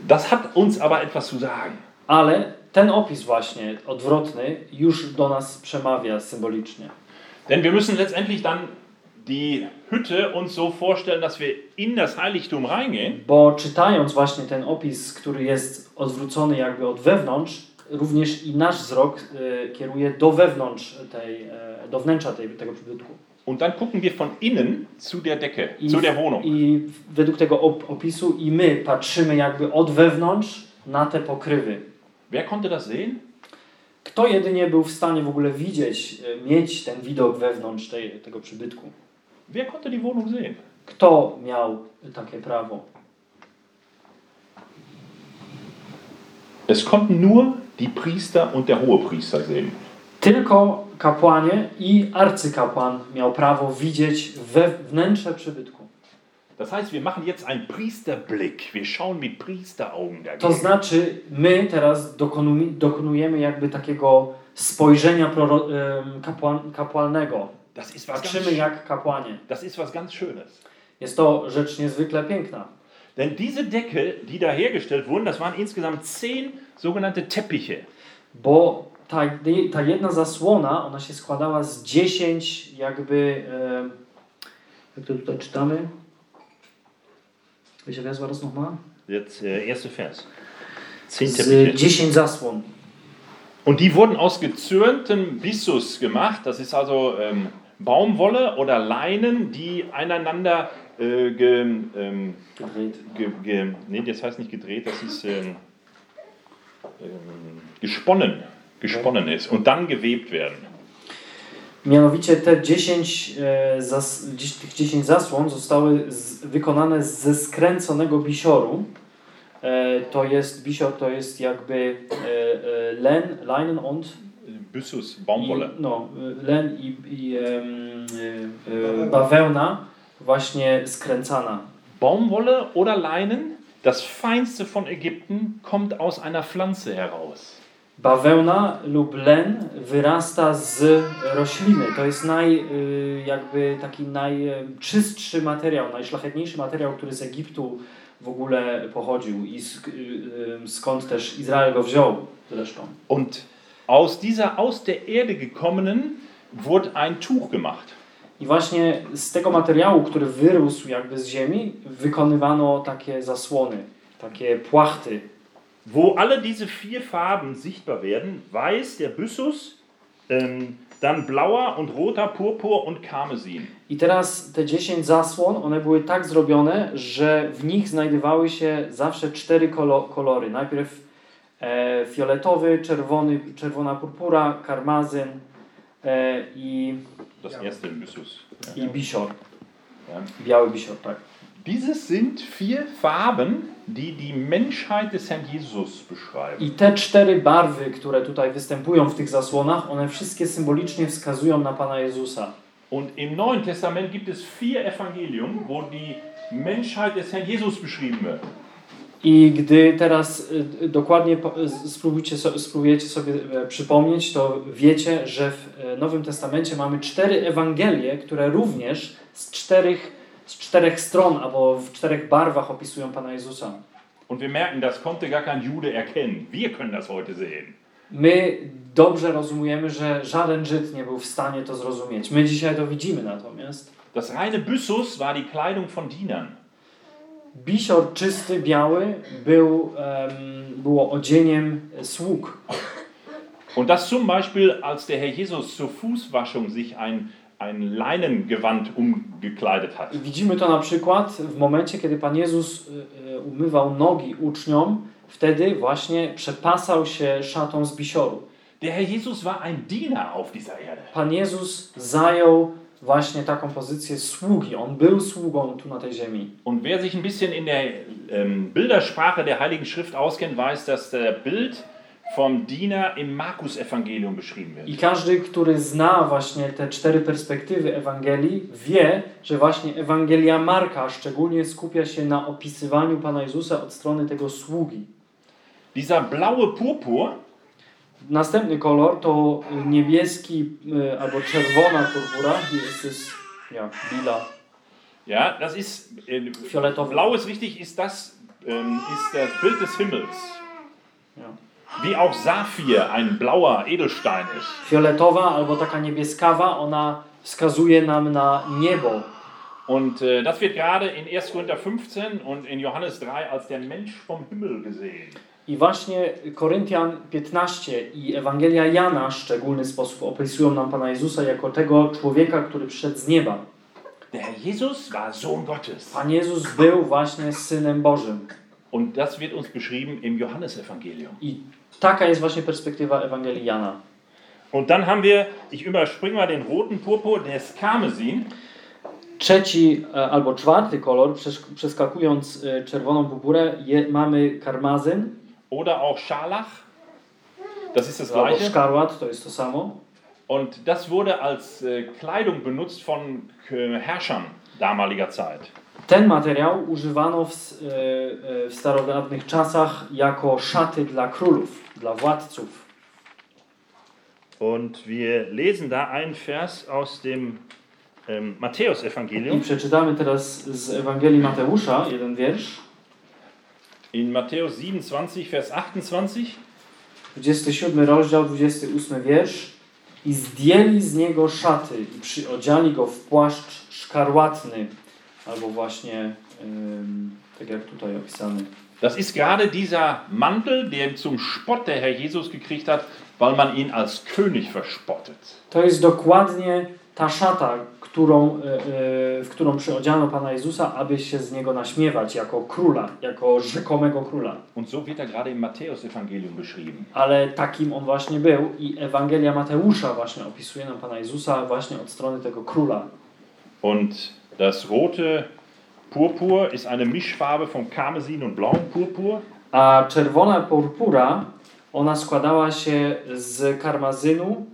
Das hat uns aber etwas zu sagen. Ale ten opis właśnie odwrotny już do nas przemawia symbolicznie. Denn wir müssen letztendlich dann die Hütte uns so vorstellen, dass wir in das Heiligtum reingehen. Bo czytając właśnie ten opis, który jest odwrócony jakby od wewnątrz, również i nasz wzrok e, kieruje do wewnątrz tej, e, do wnętrza tej, tego przybytku. Und dann gucken wir von innen zu der Decke, I, zu der Wohnung. I według tego op opisu i my patrzymy jakby od wewnątrz na te pokrywy. Wer konnte das sehen? Kto jedynie był w stanie w ogóle widzieć, e, mieć ten widok wewnątrz tej, tego przybytku? Wer konnte die Wohnung sehen? Kto miał takie prawo? Es konnten nur die Priester und der Hohepriester sehen. Tylko kapłanie i arcykapłan miał prawo widzieć we wnętrze przybytku. Das heißt, wir machen jetzt einen Priesterblick. Wir schauen mit Priesteraugen To dagegen. znaczy, my teraz dokonujemy, jakby takiego spojrzenia kapłan, kapłalnego. Das ist was Patrzymy ganz, jak kapłanie. das ist was ganz Schönes. Jest to rzecz niezwykle piękna. Denn diese Decke, die da hergestellt wurden, das waren insgesamt zehn sogenannte Teppiche. Bo ta, ta jedna zasłona, ona się składała z 10 jakby, em, jak to tutaj czytamy? Welcher Vers war das nochmal? Jetzt äh, erste Vers. Zehn Z Teppiche. 10 zasłon. Und die wurden aus gezürntem Byssus gemacht. Das ist also ähm, Baumwolle oder Leinen, die einander äh, ge, ähm, Gedreht. ge, ge, nee, das heißt nicht gedreht, das ist ähm, ähm, gesponnen, gesponnen ist und dann gewebt werden. Mianowicie te 10, e, zas, dziś- tych 10 zasłon zostały z, wykonane ze skręconego bisioru. E, to jest, bisior to jest jakby e, e, len, leinen und Byssus, i, Baumwolle. no, e, len i, i e, e, bawełna właśnie skręcana. Baumwolle oder Leinen, das feinste von Ägypten, kommt aus einer Pflanze heraus. Bawełna lub len wyrasta z rośliny. To jest naj, y, jakby taki najczystszy materiał, najszlachetniejszy materiał, który z Egiptu w ogóle pochodził i sk- y, y, skąd też Izrael go wziął zresztą. Und aus dieser aus der Erde gekommenen wurde ein Tuch gemacht. I właśnie z tego materiału, który wyrósł jakby z ziemi, wykonywano takie zasłony, takie płachty, wo alle diese vier Farben sichtbar werden: weiß, der Byssus, ähm, dann blauer und roter Purpur und Karmesin. I teraz te 10 zasłon, one były tak zrobione, że w nich znajdowały się zawsze cztery kolo kolory. Najpierw fioletowy, czerwony, czerwona purpura, karmazyn e, i, Das erste Byssus. i bisior. Ja. Biały bisior, tak. Dieses sind vier Farben, die die Menschheit des Herrn Jesus beschreiben. I te cztery barwy, które tutaj występują w tych zasłonach, one wszystkie symbolicznie wskazują na Pana Jezusa. Und im Neuen Testament gibt es vier Evangelien, wo die Menschheit des Herrn Jesus beschrieben wird. I gdy teraz y, y, dokładnie spróbujcie spróbujecie sobie e, przypomnieć, to wiecie, że w e, Nowym Testamencie mamy cztery Ewangelie, które również z czterech, z czterech stron albo w czterech barwach opisują Pana Jezusa. Und wir merken, das konnte gar kein Jude erkennen. Wir können das heute sehen. My dobrze rozumiemy, że żaden Żyd nie był w stanie to zrozumieć. My dzisiaj to widzimy natomiast. Das reine Byssus war die Kleidung von Dienern. Bisior czysty, biały był, było odzieniem sług. Und das zum Beispiel, als der Herr Jesus zur Fußwaschung sich ein, ein Leinengewand umgekleidet hat. I widzimy to na przykład w momencie, kiedy Pan Jezus y, y, umywał nogi uczniom, wtedy właśnie przepasał się szatą z bisioru. Der Herr Jesus war ein Diener auf dieser Erde. Pan Jezus zajął właśnie taką pozycję sługi. On był sługą tu na tej ziemi. Und wer sich ein bisschen in der ähm, Bildersprache der Heiligen Schrift auskennt, weiß, dass der Bild vom Diener im Markus-Evangelium beschrieben wird. I każdy, który zna właśnie te cztery perspektywy Ewangelii, wie, że właśnie Ewangelia Marka szczególnie skupia się na opisywaniu Pana Jezusa od strony tego sługi. Dieser blaue Purpur Następny kolor to niebieski y, albo czerwona purpura. Ist es, ja, lila, Ja, das ist äh, fioletowy. blau ist richtig, ist das ähm, ist das Bild des Himmels. Ja. Wie auch Saphir ein blauer Edelstein ist. Fioletowa albo taka niebieskawa, ona wskazuje nam na niebo. Und äh, das wird gerade in 1. Korinther 15 und in Johannes 3 als der Mensch vom Himmel gesehen. I właśnie Koryntian 15 i Ewangelia Jana w szczególny sposób opisują nam Pana Jezusa jako tego człowieka, który przyszedł z nieba. Der Jesus war Sohn Gottes. Pan Jezus był właśnie Synem Bożym. Und das wird uns beschrieben im Johannesevangelium. I taka jest właśnie perspektywa Ewangelii Jana. Und dann haben wir, ich überspringe mal den roten Purpur, der ist Karmesin. Trzeci e, albo czwarty kolor, przeskakując e, czerwoną purpurę, je, mamy karmazyn oder auch Scharlach. Das ist das gleiche. szkarłat, to jest to samo. Und das wurde als äh, Kleidung benutzt von äh, Herrschern damaliger Zeit. Ten materiał używano w, e, e, w starodawnych czasach jako szaty dla królów, dla władców. Und wir lesen da einen Vers aus dem ähm, I Matthäusevangelium. przeczytamy teraz z Ewangelii Mateusza jeden wiersz, In Matthäus 27, Vers 28. 27 rozdział, 28 wiersz. I zdjęli z niego szaty i przyodziali go w płaszcz szkarłatny, albo właśnie ym, tak jak tutaj opisany. Das ist gerade dieser Mantel, der zum Spott der Herr Jesus gekriegt hat, weil man ihn als König verspottet. To jest dokładnie ta szata, którą, y, y, w którą przyodziano Pana Jezusa, aby się z niego naśmiewać jako króla, jako rzekomego króla. Und so wird er gerade im Matthäusevangelium beschrieben. Ale takim on właśnie był i Ewangelia Mateusza właśnie opisuje nam Pana Jezusa właśnie od strony tego króla. Und das rote Purpur ist eine Mischfarbe von Karmesin und blauem Purpur. A czerwona purpura, ona składała się z karmazynu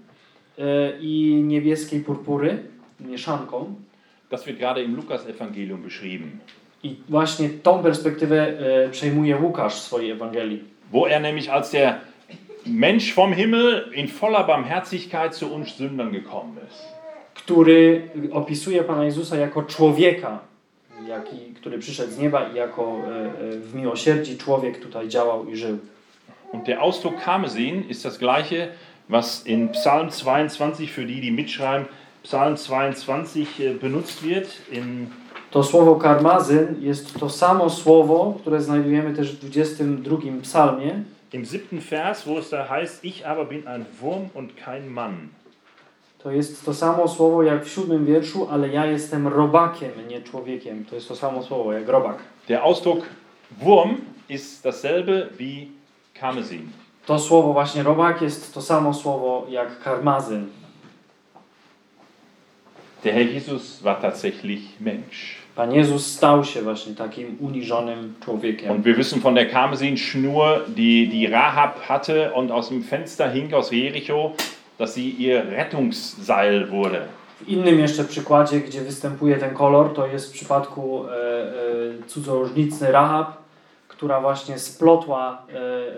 y, i niebieskiej purpury, mieszanką. Das wird gerade im Lukas-Evangelium beschrieben, I właśnie tą perspektywę y, przejmuje Łukasz w swojej Ewangelii. wo er nämlich als der Mensch vom Himmel in voller Barmherzigkeit zu uns Sündern gekommen ist. który opisuje Pana Jezusa jako człowieka, jaki, który przyszedł z nieba i jako e, e, w miłosierdzi człowiek tutaj działał i żył. Und der Ausdruck Karmesin ist das gleiche, was in Psalm 22 für die, die mitschreiben, Psalm 22 äh, benutzt wird. In, To słowo karmazyn jest to samo słowo, które znajdujemy też w 22 psalmie, Im siebten Vers, wo es da heißt, ich aber bin ein Wurm und kein Mann. To jest to samo słowo jak w siódmym wierszu, ale ja jestem robakiem, nie człowiekiem. To jest to samo słowo jak robak. Der Ausdruck Wurm ist dasselbe wie Karmesin. To słowo właśnie robak jest to samo słowo jak karmazyn. Der Herr Jesus war tatsächlich Mensch. Pan Jezus stał się właśnie takim uniżonym człowiekiem. Und wir wissen von der Karmesin-Schnur, die, die Rahab hatte und aus dem Fenster hing aus Jericho, dass sie ihr Rettungsseil wurde. W innym jeszcze przykładzie, gdzie występuje ten kolor, to jest w przypadku e, e, cudzołożnicy Rahab, która właśnie splotła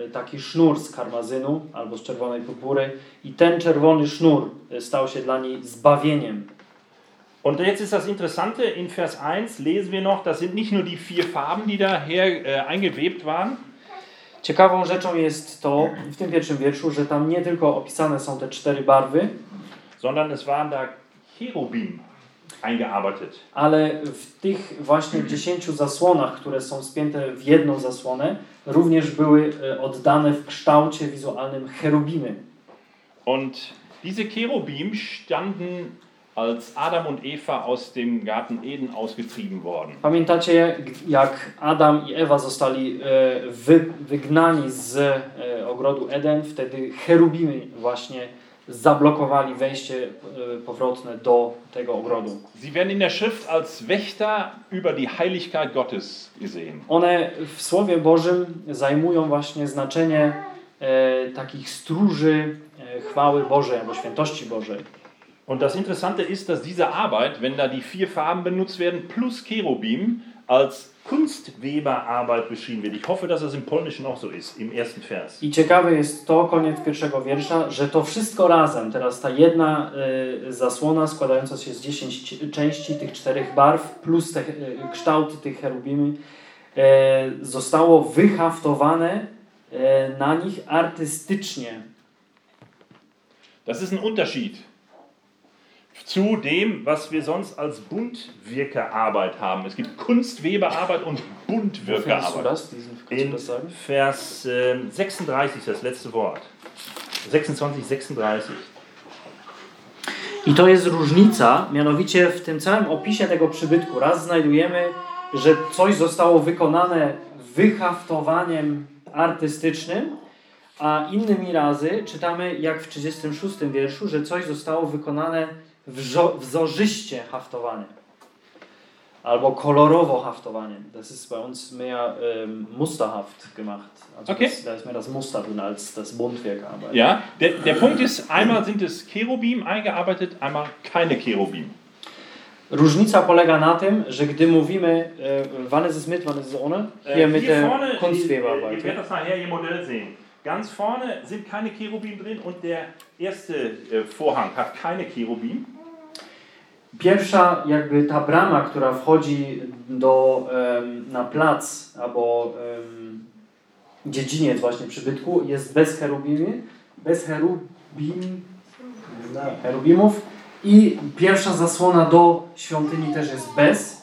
e, taki sznur z karmazynu albo z czerwonej purpury i ten czerwony sznur stał się dla niej zbawieniem. Und jetzt ist das Interessante, in Vers 1 lesen wir noch, das sind nicht nur die vier Farben, die daher äh, eingewebt waren, Ciekawą rzeczą jest to w tym pierwszym wierszu, że tam nie tylko opisane są te cztery barwy, sondern es waren da Cherubim eingearbeitet. ale w tych właśnie dziesięciu zasłonach, które są spięte w jedną zasłonę, również były e, oddane w kształcie wizualnym cherubimy. Und diese Cherubim standen, als Adam und Eva aus dem Garten Eden ausgetrieben worden. Pamiętacie, jak Adam i Ewa zostali e, wy, wygnani z e, ogrodu Eden? Wtedy cherubimy właśnie zablokowali wejście e, powrotne do tego ogrodu. Sie werden in der Schrift als Wächter über die Heiligkeit Gottes gesehen. One w Słowie Bożym zajmują właśnie znaczenie takich stróży chwały Bożej albo świętości Bożej. Und das Interessante ist, dass diese Arbeit, wenn da die vier Farben benutzt werden, plus Cherubim, als Kunstweberarbeit beschrieben wird. Ich hoffe, dass das im Polnischen auch so ist, im ersten Vers. I ciekawe jest to, koniec pierwszego wiersza, że to wszystko razem, teraz ta jedna e, zasłona składająca się z 10 części tych czterech barw, plus te e, kształty tych cherubimy, e, zostało wyhaftowane e, na nich artystycznie. Das ist ein Unterschied zu dem, was wir sonst als Buntwirkerarbeit haben. Es gibt Kunstweberarbeit und Findest du Buntwirkerarbeit. das? Diesen, kannst du In das sagen? Vers äh, 36, das letzte Wort. 26, 36. I to jest różnica, mianowicie w tym całym opisie tego przybytku raz znajdujemy, że coś zostało wykonane wyhaftowaniem artystycznym, a innymi razy czytamy, jak w 36 wierszu, że coś zostało wykonane wzorzyście haftowanie. Albo kolorowo haftowanie. Das ist bei uns mehr ähm, musterhaft gemacht. Also Okay. das, da ist mehr das Muster drin als das Buntwerkarbeit. Ja, der, der Punkt ist, einmal sind es Cherubim eingearbeitet, einmal keine Cherubim. Różnica polega na tym, że gdy mówimy, e, wann ist es mit, wann ist es ohne, hier Äh, mit hier der vorne, ihr, Kunstweberarbeit. ihr werdet das nachher im Modell sehen. Ganz vorne sind keine Cherubim drin und der erste äh, Vorhang hat keine Cherubim. Pierwsza jakby ta brama, która wchodzi do, na plac albo dziedziniec właśnie przybytku jest bez cherubimy, bez cherubim, cherubimów i pierwsza zasłona do świątyni też jest bez.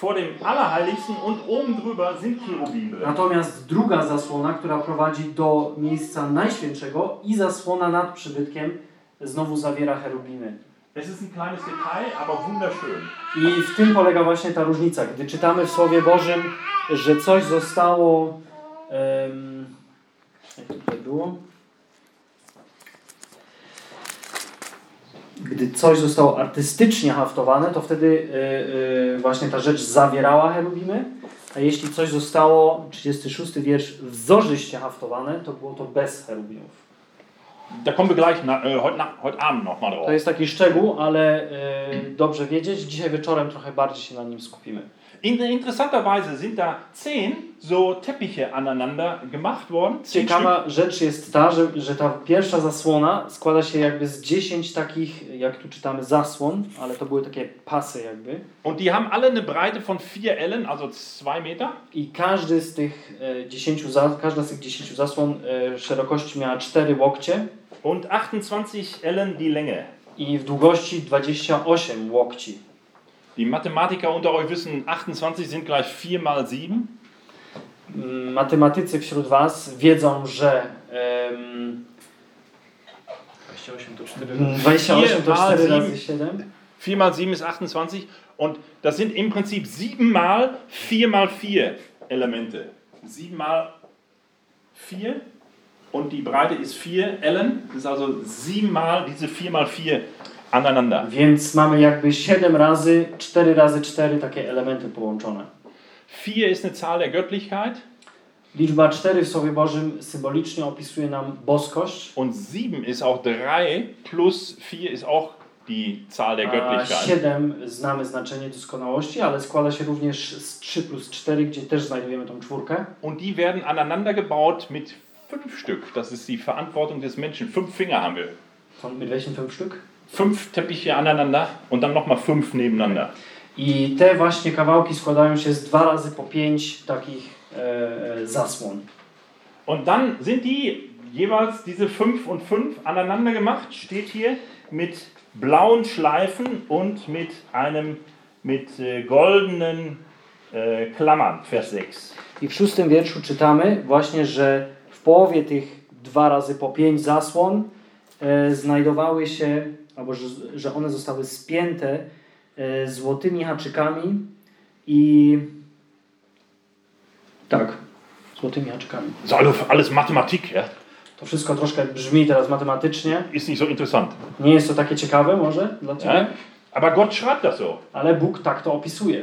Vor dem Allerheiligsten und oben drüber sind Cherubim drin. Natomiast druga zasłona, która prowadzi do miejsca najświętszego i zasłona nad przybytkiem znowu zawiera cherubimy. Es ist ein kleines Detail, aber wunderschön. I w tym polega właśnie ta różnica. Gdy czytamy w Słowie Bożym, że coś zostało. em, jak to było? Gdy coś zostało artystycznie haftowane, to wtedy y, y, właśnie ta rzecz zawierała cherubimy. A jeśli coś zostało, 36 wiersz, wzorzyście haftowane, to było to bez cherubimów. Da kommen wir gleich na, äh, heute, na, heute Abend nochmal drauf. To jest taki szczegół, ale y, dobrze wiedzieć. Dzisiaj wieczorem trochę bardziej się na nim skupimy. In, interessanterweise sind da zehn so Teppiche aneinander gemacht worden. Ciekawa rzecz jest ta, że, że ta pierwsza zasłona składa się jakby z 10 takich, jak tu czytamy, zasłon, ale to były takie pasy jakby. Und die haben alle eine Breite von 4 Ellen, also 2 Meter. I każdy z tych e, 10, za, każda z tych 10 zasłon e, szerokości miała 4 łokcie und 28 Ellen die Länge. i w długości 28 łokci. Die Mathematiker unter euch wissen, 28 sind gleich 4 mal 7. Mm, Matematycy wśród Was wiedzą, że em, 28 to 4 28 to Vier 4 mal razy 7. 4 mal 7 ist 28. Und das sind im Prinzip 7 mal 4 mal 4 Elemente. 7 mal 4 und die Breite ist 4 Ellen. Das ist also 7 mal diese 4 mal 4 aneinander. Więc mamy jakby 7 razy 4 razy 4 takie elementy połączone. 4 ist eine Zahl der Göttlichkeit Liczba 4 w Słowie Bożym symbolicznie opisuje nam boskość, und 7 ist auch 3 plus 4 ist auch die Zahl der Göttlichkeit. 7 znamy znaczenie doskonałości, ale składa się również z 3 plus 4, gdzie też znajdujemy tą czwórkę. Und die werden aneinander gebaut mit 5 Stück. Das ist die Verantwortung des Menschen. 5 Finger haben wir. Von, mit welchen 5 Stück? Fünf Teppiche aneinander und dann nochmal fünf nebeneinander. I te właśnie kawałki składają się z 2 razy po 5 takich e, e, zasłon. Und dann sind die jeweils diese fünf und fünf aneinander gemacht, steht hier mit blauen Schleifen und mit einem mit äh, goldenen äh, Klammern, Vers 6. I w szóstym wierszu czytamy właśnie, że w połowie tych 2 razy po 5 zasłon e, znajdowały się, albo że, że one zostały spięte e, złotymi haczykami i tak, złotymi haczykami. So alles- alles Mathematik, ja? To wszystko troszkę brzmi teraz matematycznie. Ist nicht so interessant. Nie jest to takie ciekawe może dla Ciebie, Ja? Aber Gott schreibt das so. ale Bóg tak to opisuje.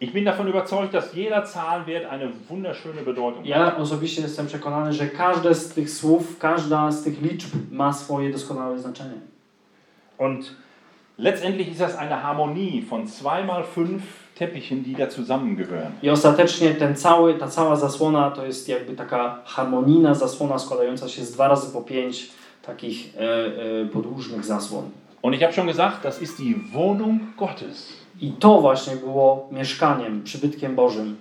Ich bin davon überzeugt, dass jeder Zahlenwert eine wunderschöne Bedeutung hat. Ja osobiście jestem przekonany, że każde z tych słów, każda z tych liczb ma swoje doskonałe znaczenie. Und letztendlich ist das eine Harmonie von zweimal fünf Teppichen, die da zusammengehören. I ostatecznie ten cały, ta cała zasłona to jest jakby taka harmonijna zasłona składająca się z dwa razy po pięć takich e, e, podłużnych zasłon. Und ich habe schon gesagt, das ist die Wohnung Gottes. I to właśnie było mieszkaniem, przybytkiem Bożym.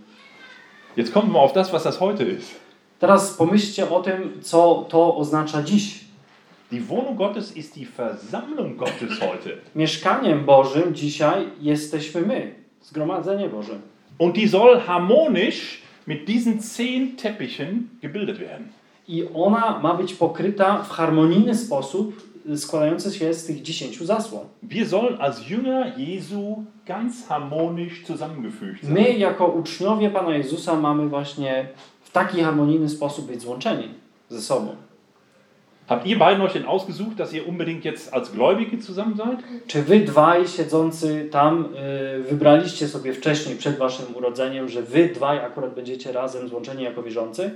Jetzt kommen wir auf das, was das heute ist. Teraz pomyślcie o tym, co to oznacza dziś. Die Wohnung Gottes ist die Versammlung Gottes heute. Mieszkaniem Bożym dzisiaj jesteśmy my, zgromadzenie Boże. Und die soll harmonisch mit diesen zehn Teppichen gebildet werden. I ona ma być pokryta w harmonijny sposób, składający się z tych dziesięciu zasłon. Wir sollen als Jünger Jesu ganz harmonisch zusammengefügt sein. My, jako uczniowie Pana Jezusa, mamy właśnie w taki harmonijny sposób być złączeni ze sobą. Habt ihr beiden euch denn ausgesucht, dass ihr unbedingt jetzt als Gläubige zusammen seid? Czy wy dwaj siedzący tam y, wybraliście sobie wcześniej, przed waszym urodzeniem, że wy dwaj akurat będziecie razem złączeni jako wierzący?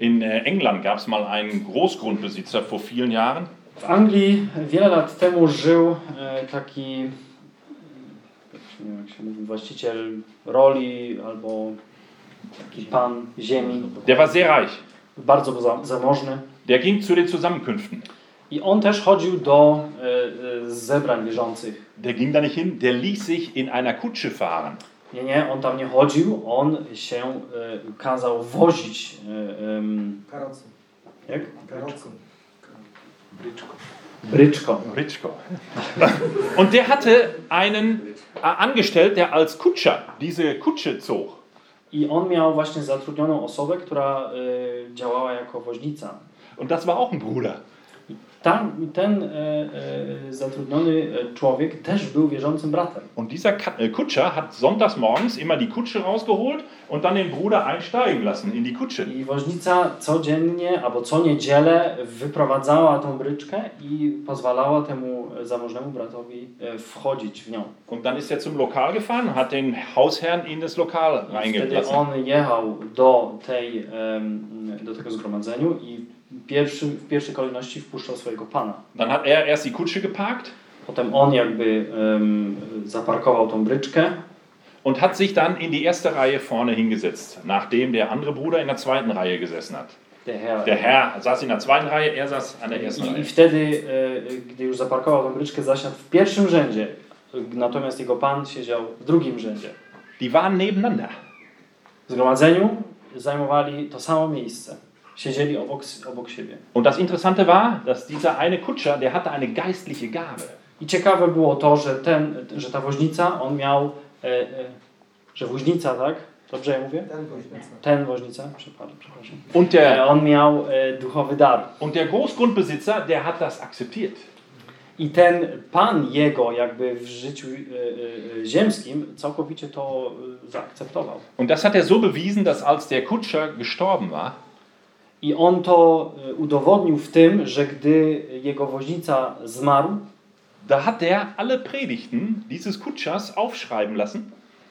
In äh, England gab es mal einen Großgrundbesitzer vor vielen Jahren. W Anglii wiele lat temu żył e, taki nie wiem, jak się mówi, właściciel roli albo taki pan ziemi, Der war sehr reich. bardzo za- zamożny. Der ging zu den Zusammenkünften. I on też chodził do e, e, zebrań wierzących. Der ging da nicht hin, der ließ sich in einer Kutsche fahren. Nie, nie, on tam nie chodził, on się e, kazał wozić. E, em, Karocą. jak? Karocą. Bryczką. Bryczką. Ritschko. Und der hatte einen angestellt, der als Kutscher diese Kutsche zog. I on miał właśnie zatrudnioną osobę, która e, działała jako woźnica. Und das war auch ein Bruder. Tam, ten e, e, zatrudniony e, człowiek też był wierzącym bratem. Und dieser äh, Kutscher hat sonntags morgens immer die Kutsche rausgeholt und dann den Bruder einsteigen lassen in die Kutsche. I woźnica codziennie albo co niedzielę wyprowadzała tą bryczkę i pozwalała temu zamożnemu bratowi e, wchodzić w nią. Und dann ist er zum Lokal gefahren hat den Hausherrn in das Lokal I reingehen wtedy on jechał do, tej, do tego zgromadzeniu i pierwszy, w pierwszej kolejności wpuszczał swojego pana. Dann hat er erst die Kutsche geparkt Potem on jakby em, zaparkował tą bryczkę und hat sich dann in die erste Reihe vorne hingesetzt, nachdem der andere Bruder in der zweiten Reihe gesessen hat. Der Herr, Der Herr saß in der zweiten Reihe, er saß an der ersten I, I Reihe. wtedy, e, gdy już zaparkował tą bryczkę, zasiadł w pierwszym rzędzie, natomiast jego pan siedział w drugim rzędzie. Die waren nebeneinander. W zgromadzeniu zajmowali to samo miejsce. Siedzieli obok, obok siebie. Und das Interessante war, dass dieser eine Kutscher, der hatte eine geistliche Gabe. I ciekawe było to, że, ten, że ta woźnica, on miał, e, e, że woźnica, tak? Dobrze ja mówię? Ten woźnica. Ten woźnica, przepraszam. przepraszam. Und E, der, on miał e, duchowy dar. und der Großgrundbesitzer, der hat das akzeptiert. I ten pan jego jakby w życiu e, e, ziemskim całkowicie to e, zaakceptował. Und das hat er so bewiesen, dass als der Kutscher gestorben war, I on to e, udowodnił w tym, że gdy jego woźnica zmarł, da hat er alle Predigten dieses Kutschers aufschreiben lassen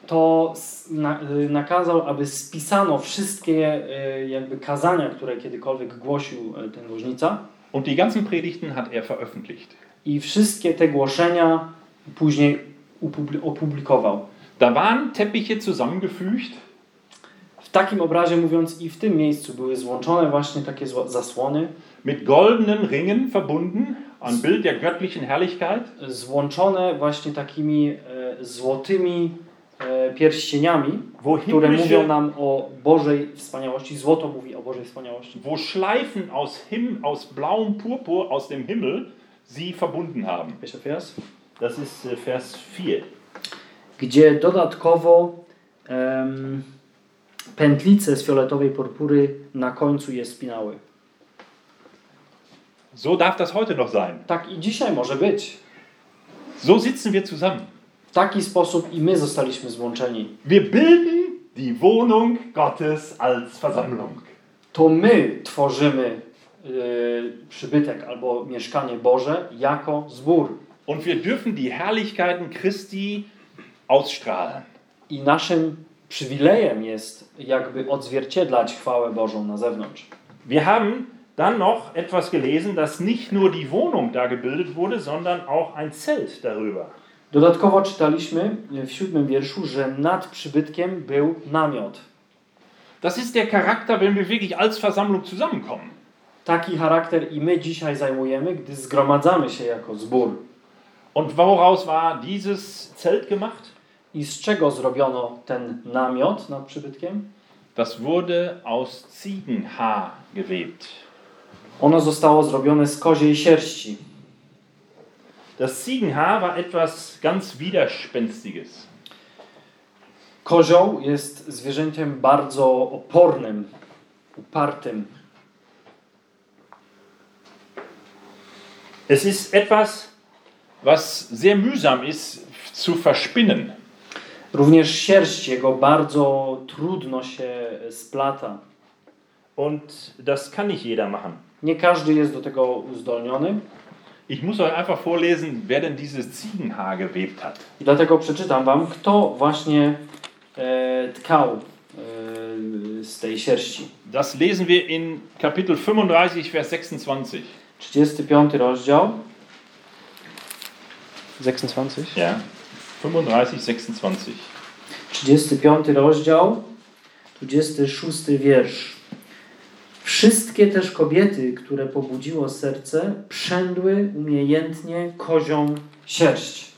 to na, y, nakazał, aby spisano wszystkie y, jakby kazania, które kiedykolwiek głosił y, ten woźnica und die ganzen Predigten hat er veröffentlicht. i wszystkie te głoszenia później opublikował. Da waren Teppiche zusammengefügt takim obrazie mówiąc i w tym miejscu były złączone właśnie takie zasłony, mit goldenen Ringen verbunden, ein Bild der göttlichen Herrlichkeit. złączone właśnie takimi e, złotymi e, pierścieniami, Wo które mówią nam o Bożej wspaniałości. Złoto mówi o Bożej wspaniałości. wo Schleifen aus, Him, aus blauem Purpur aus dem Himmel sie verbunden haben. Welcher Vers? Das ist äh, Vers 4. gdzie dodatkowo em, pętlice z fioletowej purpury na końcu je spinały. So darf das heute noch sein. Tak i dzisiaj może być. So sitzen wir zusammen. W taki sposób i my zostaliśmy złączeni. Wir bilden die Wohnung Gottes als Versammlung. To my tworzymy y, przybytek albo mieszkanie Boże jako zbór. Und wir dürfen die Herrlichkeiten Christi ausstrahlen. I naszym przywilejem jest jakby odzwierciedlać chwałę Bożą na zewnątrz. Wir haben dann noch etwas gelesen, dass nicht nur die Wohnung da gebildet wurde, sondern auch ein Zelt darüber. Dodatkowo czytaliśmy w siódmym wierszu, że nad przybytkiem był namiot. Das ist der Charakter, wenn wir wirklich als Versammlung zusammenkommen. Taki charakter i my dzisiaj zajmujemy, gdy zgromadzamy się jako zbór. Und woraus war dieses Zelt gemacht? I z czego zrobiono ten namiot nad przybytkiem? Das wurde aus Ziegenhaar gewebt. Ono zostało zrobione z koziej sierści. Das Ziegenhaar war etwas ganz Widerspenstiges. Kozioł jest zwierzęciem bardzo opornym, upartym. Es ist etwas, was sehr mühsam ist zu verspinnen. Również sierść jego bardzo trudno się splata. Und das kann nicht jeder machen. Nie każdy jest do tego uzdolniony. Ich muss euch einfach vorlesen, wer denn dieses Ziegenhaar gewebt hat. I dlatego przeczytam wam, kto właśnie e, tkał e, z tej sierści. Das lesen wir in Kapitel 35, Vers 26. 35 rozdział. 26? Ja. 35, 26. 35 rozdział, 26 wiersz. Wszystkie też kobiety, które pobudziło serce, przędły umiejętnie kozią sierść.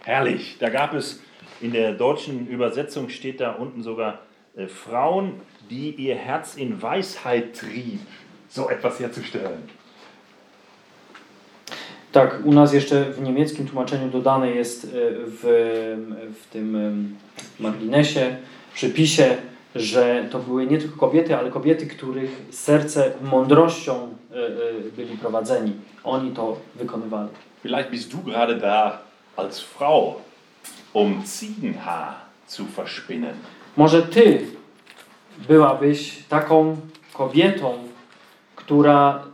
Herrlich. Da gab es in der deutschen Übersetzung steht da unten sogar äh, Frauen, die ihr Herz in Weisheit trieb, so etwas herzustellen. Tak, u nas jeszcze w niemieckim tłumaczeniu dodane jest e, w, w tym em, marginesie, przypisie, że to były nie tylko kobiety, ale kobiety, których serce mądrością e, e, byli prowadzeni. Oni to wykonywali. Vielleicht bist du gerade da als Frau, um Ziegenhaar zu verspinnen. Może ty byłabyś taką kobietą, która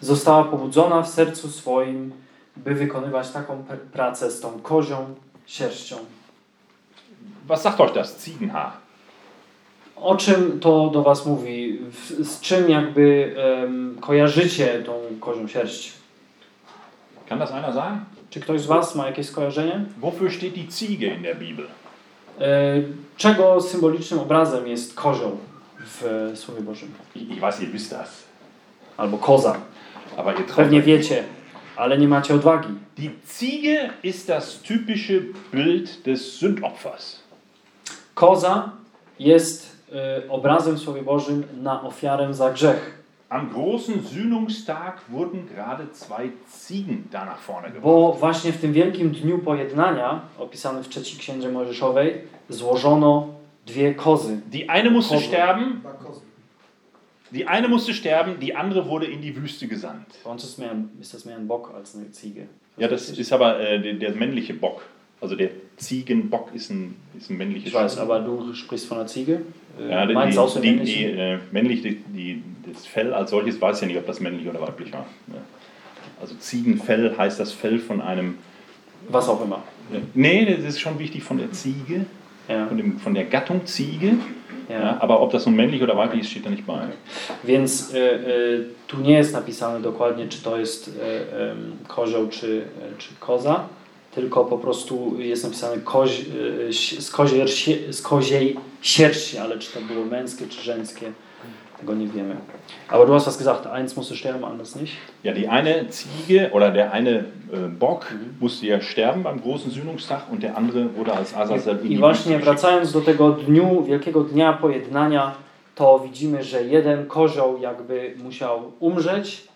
została pobudzona w sercu swoim, by wykonywać taką pr- pracę z tą kozią sierścią. Was sagt euch das Ziegenhaar? O czym to do Was mówi? Z czym jakby em, kojarzycie tą kozią sierść? Kann das einer sagen? Czy ktoś z Was ma jakieś skojarzenie? Wofür steht die Ziege in der Bibel? E, czego symbolicznym obrazem jest kozioł w e, Słowie Bożym? Ich weiß, ihr wisst das. Albo koza. Aber ihr traut Pewnie wiecie, ale nie macie odwagi. Die Ziege ist das typische Bild des Sündopfers. Koza jest e, obrazem w Słowie Bożym na ofiarę za grzech. Am großen Sühnungstag wurden gerade zwei Ziegen da nach vorne gebracht. Bo właśnie w tym wielkim dniu pojednania, opisanym w trzeciej księdze Mojżeszowej, złożono dwie kozy. Die eine musste Kozy. sterben, die eine musste sterben, die andere wurde in die Wüste gesandt. Bei uns ist, mehr ist das mehr ein Bock als eine Ziege. Ja, das ist aber äh, der, der männliche Bock. Also der Ziegenbock ist ein, ist ein männliches Ich weiß, aber du sprichst von einer Ziege. Äh, Ja, die, meinst auch so die, die, die äh, männlich, die, die, das Fell als solches weiß ja nicht, ob das männlich oder weiblich war. Ja. Also Ziegenfell heißt das Fell von einem. Was auch immer. Nee, das ist schon wichtig von der Ziege, Ja. von, dem, von der Gattung Ziege. Ja. Aber ob das nun männlich oder weiblich ist, steht da nicht bei. Więc y, y, tu nie jest napisane dokładnie, czy to jest em, kozioł, czy, y, czy koza, tylko po prostu jest napisane koź, y, ś- z, koziej, sie- z koziej sierści, ale czy to było męskie, czy żeńskie, tego nie wiemy. Aber du hast was gesagt, eins musste sterben, anders nicht. Ja, die eine Ziege oder der eine äh, Bock musste ja sterben beim großen Sühnungstag und der andere wurde als Azazel in I die właśnie wracając do tego dniu, wielkiego dnia pojednania, to widzimy, że jeden kozioł jakby musiał umrzeć,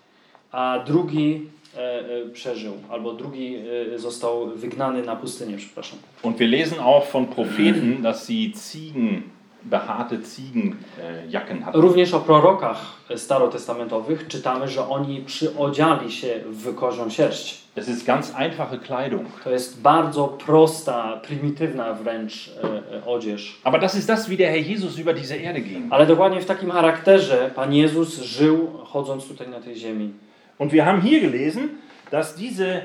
a drugi e, e, przeżył, albo drugi e, został wygnany na pustynię, przepraszam. Und wir lesen auch von Propheten, dass sie Ziegen, behaarte Ziegenjacken hatten. Również o prorokach starotestamentowych czytamy, że oni przyodziali się w kozią sierść. Es ist ganz einfache Kleidung. To jest bardzo prosta, prymitywna wręcz e, e, odzież. Aber das ist das, wie der Herr Jesus über diese Erde ging. Ale dokładnie w takim charakterze Pan Jezus żył, chodząc tutaj na tej ziemi. Und wir haben hier gelesen, dass diese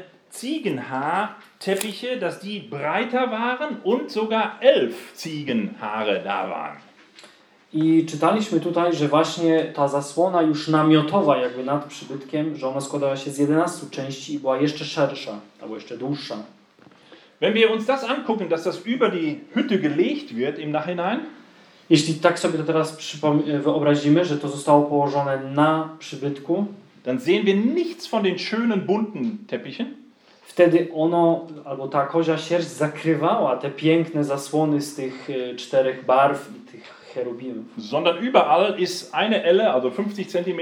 Ziegenhaarteppiche, dass die breiter waren und sogar elf Ziegenhaare da waren. I czytaliśmy tutaj, że właśnie ta zasłona już namiotowa jakby nad przybytkiem, że ona składała się z 11 części i była jeszcze szersza, albo jeszcze dłuższa. Wenn wir uns das angucken, dass das über die Hütte gelegt wird im Nachhinein, Jeśli tak sobie to teraz przypom- wyobrazimy, że to zostało położone na przybytku, dann sehen wir nichts von den schönen bunten Teppichen, wtedy ono, albo ta kozia sierść zakrywała te piękne zasłony z tych e, czterech barw i tych cherubinów. sondern überall ist eine Elle, also 50 cm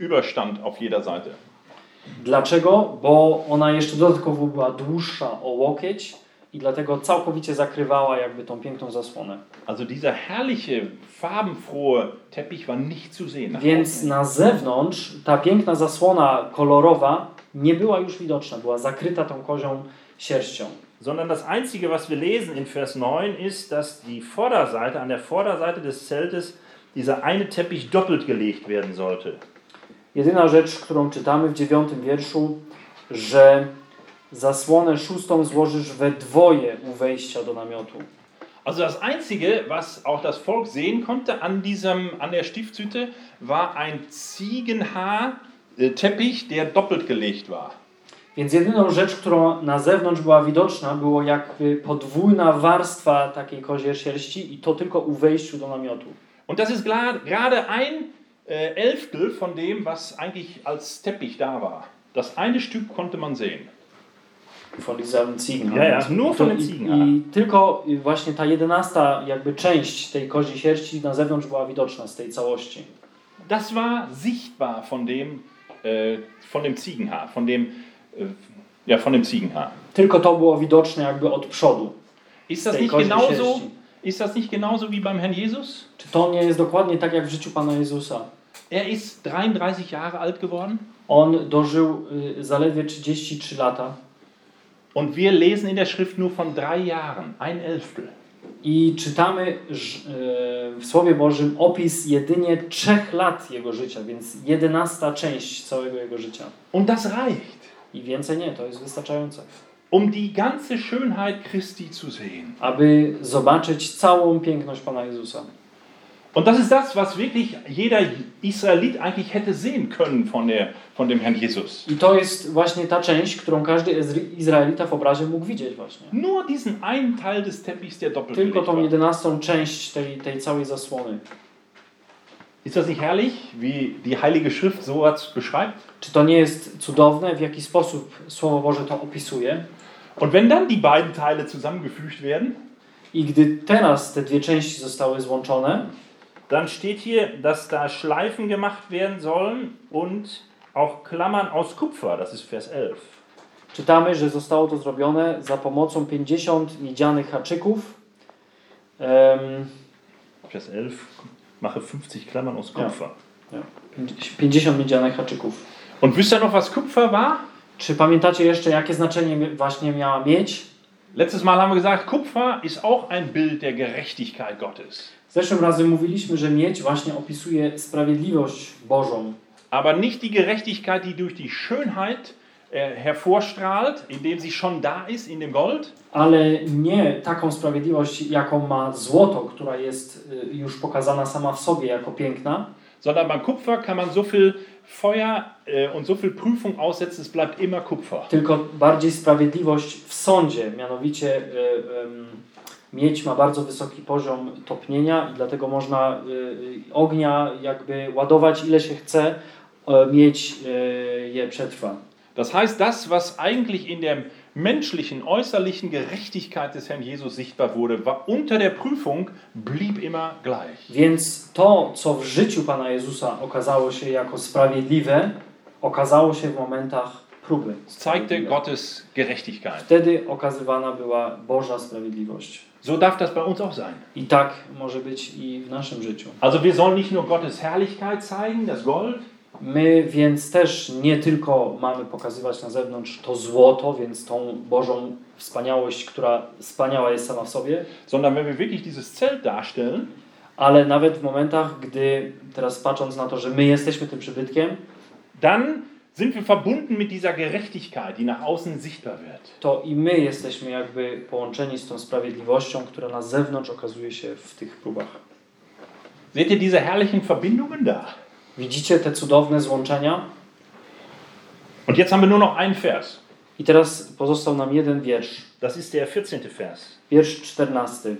Überstand auf jeder Seite. Dlaczego? Bo ona jeszcze dodatkowo była dłuższa o łokieć i dlatego całkowicie zakrywała jakby tą piękną zasłonę. Also dieser herrliche, farbenfrohe Teppich war nicht zu sehen. Więc na zewnątrz ta piękna zasłona kolorowa nie była już widoczna, była zakryta tą kozią sierścią. Sondern das Einzige, was wir lesen in Vers 9, ist, dass die Vorderseite, an der Vorderseite des Zeltes, dieser eine Teppich doppelt gelegt werden sollte. Jedyna rzecz, którą czytamy w dziewiątym wierszu, że zasłonę szóstą złożysz we dwoje u wejścia do namiotu. Also das Einzige, was auch das Volk sehen konnte an, diesem, an der Stiftshütte, war ein Ziegenhaar-Teppich, der doppelt gelegt war. Więc jedyną rzecz, którą na zewnątrz była widoczna, było jakby podwójna warstwa takiej koziej sierści i to tylko u wejściu do namiotu. Und das ist gerade ein äh, Elftel von dem, was eigentlich als Teppich da war. Das eine Stück konnte man sehen. Von diesem Ziegenhaar. Ja, ja, nur von i- Ziegenhaar. I tylko właśnie ta jedenasta jakby część tej koziej sierści na zewnątrz była widoczna z tej całości. Das war sichtbar von dem, äh, von dem Ziegenhaar, von dem, äh, ja, von dem Ziegenhaar. Tylko to było widoczne jakby od przodu. Ist das nicht genauso? Ist das nicht genauso wie beim Herrn Jesus? Czy to nie jest dokładnie tak jak w życiu Pana Jezusa? Er ist 33 Jahre alt geworden On dożył y, zaledwie 33 lata und wir lesen in der Schrift nur von drei Jahren, ein Elftel. I czytamy y, w Słowie Bożym opis jedynie trzech lat jego życia, więc jedenasta część całego jego życia. Und das reicht, I więcej nie, to jest wystarczające. um die ganze Schönheit Christi zu sehen. Aby zobaczyć całą piękność Pana Jezusa. Und das ist das, was wirklich jeder Israelit eigentlich hätte sehen können von, der, von dem Herrn Jesus. I to jest właśnie ta część, którą każdy Izra- Izraelita w obrazie mógł widzieć właśnie. Nur diesen einen Teil des Teppichs, der doppelt Tylko tą jedenastą część tej, tej całej zasłony. Ist das nicht herrlich, wie die Heilige Schrift sowas beschreibt? Czy to nie jest cudowne, w jaki sposób Słowo Boże to opisuje? Und wenn dann die beiden Teile zusammengefügt werden, I gdy teraz te dwie części zostały złączone, Dann steht hier, dass da Schleifen gemacht werden sollen und auch Klammern aus Kupfer. Das ist Vers 11. czytamy, że zostało to zrobione za pomocą 50 miedzianych haczyków. Em, Vers 11. Mache 50 Klammern aus Ja. Kupfer. ja, 50 miedzianych haczyków. und wisst ihr noch, was Kupfer war? Czy pamiętacie jeszcze, jakie znaczenie właśnie miała miedź? Letztes Mal haben wir gesagt, Kupfer ist auch ein Bild der Gerechtigkeit Gottes. Zeszłym razem mówiliśmy, że miedź właśnie opisuje sprawiedliwość Bożą, Aber nicht die Gerechtigkeit, die durch die Schönheit äh, hervorstrahlt, indem sie schon da ist in dem Gold, ale nie taką sprawiedliwość, jaką ma złoto, która jest y, już pokazana sama w sobie jako piękna, sondern beim Kupfer kann man so viel Feuer äh, und so viel Prüfung aussetzen, es bleibt immer Kupfer. tylko bardziej sprawiedliwość w sądzie. Mianowicie y, miedź ma bardzo wysoki poziom topnienia i dlatego można y, y, ognia jakby ładować ile się chce, y, miedź y, je przetrwa. Das heißt, das, was eigentlich in der menschlichen, äußerlichen Gerechtigkeit des Herrn Jesus sichtbar wurde, war unter der Prüfung, blieb immer gleich. Więc to, co w życiu Pana Jezusa okazało się jako sprawiedliwe, okazało się w momentach próby. Zeigte Gottes Gerechtigkeit. Wtedy okazywana była Boża sprawiedliwość. So darf das bei uns auch sein. I tak może być i w naszym życiu. Also wir sollen nicht nur Gottes Herrlichkeit zeigen, das Gold, My więc też nie tylko mamy pokazywać na zewnątrz to złoto, więc tą Bożą wspaniałość, która wspaniała jest sama w sobie, sondern wenn wir wirklich dieses Zelt darstellen, ale nawet w momentach, gdy teraz patrząc na to, że my jesteśmy tym przybytkiem, dann sind wir verbunden mit dieser Gerechtigkeit, die nach außen sichtbar wird. to i my jesteśmy jakby połączeni z tą sprawiedliwością, która na zewnątrz okazuje się w tych próbach. Seht ihr diese herrlichen Verbindungen da? Widzicie te cudowne złączenia? Und jetzt haben wir nur noch einen Vers. I teraz pozostał nam jeden wiersz. Das ist der 14. Vers. Wiersz 14.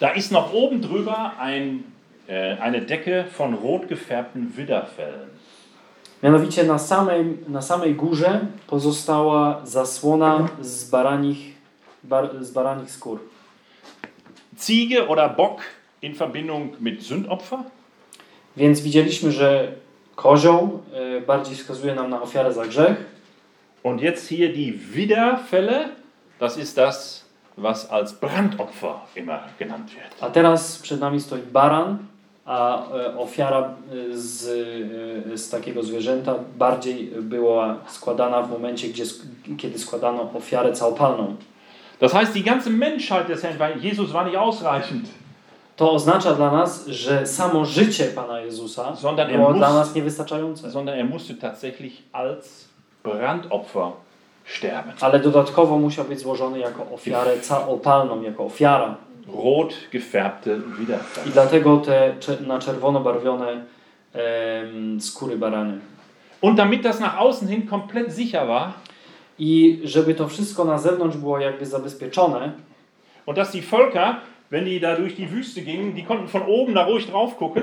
Da ist noch oben drüber ein, äh, eine Decke von rot gefärbten Widderfellen. Mianowicie na samej, na samej górze pozostała zasłona z baranich, bar, z baranich skór. Ziege oder Bock in Verbindung mit Sündopfer. Więc widzieliśmy, że kozioł y, bardziej wskazuje nam na ofiarę za grzech, Und jetzt hier die Widderfelle. Das ist das, was als Brandopfer immer genannt wird. a teraz przed nami stoi baran, a e, ofiara y, z, y, z takiego zwierzęta bardziej była składana w momencie, gdzie, kiedy składano ofiarę całopalną. Das heißt, die ganze Menschheit des Herrn, weil Jesus war nicht ausreichend. To oznacza dla nas, że samo życie Pana Jezusa Sondern er było muss- dla nas niewystarczające. sondern er musste tatsächlich als Brandopfer sterben. Ale dodatkowo musiał być złożony jako ofiarę całopalną, jako ofiara. Rot gefärbte I Widderfelle. dlatego te na czerwono barwione em, skóry barany. Und damit das nach außen hin komplett sicher war I żeby to wszystko na zewnątrz było jakby zabezpieczone und dass die Völker, wenn die da durch die Wüste gingen, die konnten von oben da ruhig drauf gucken.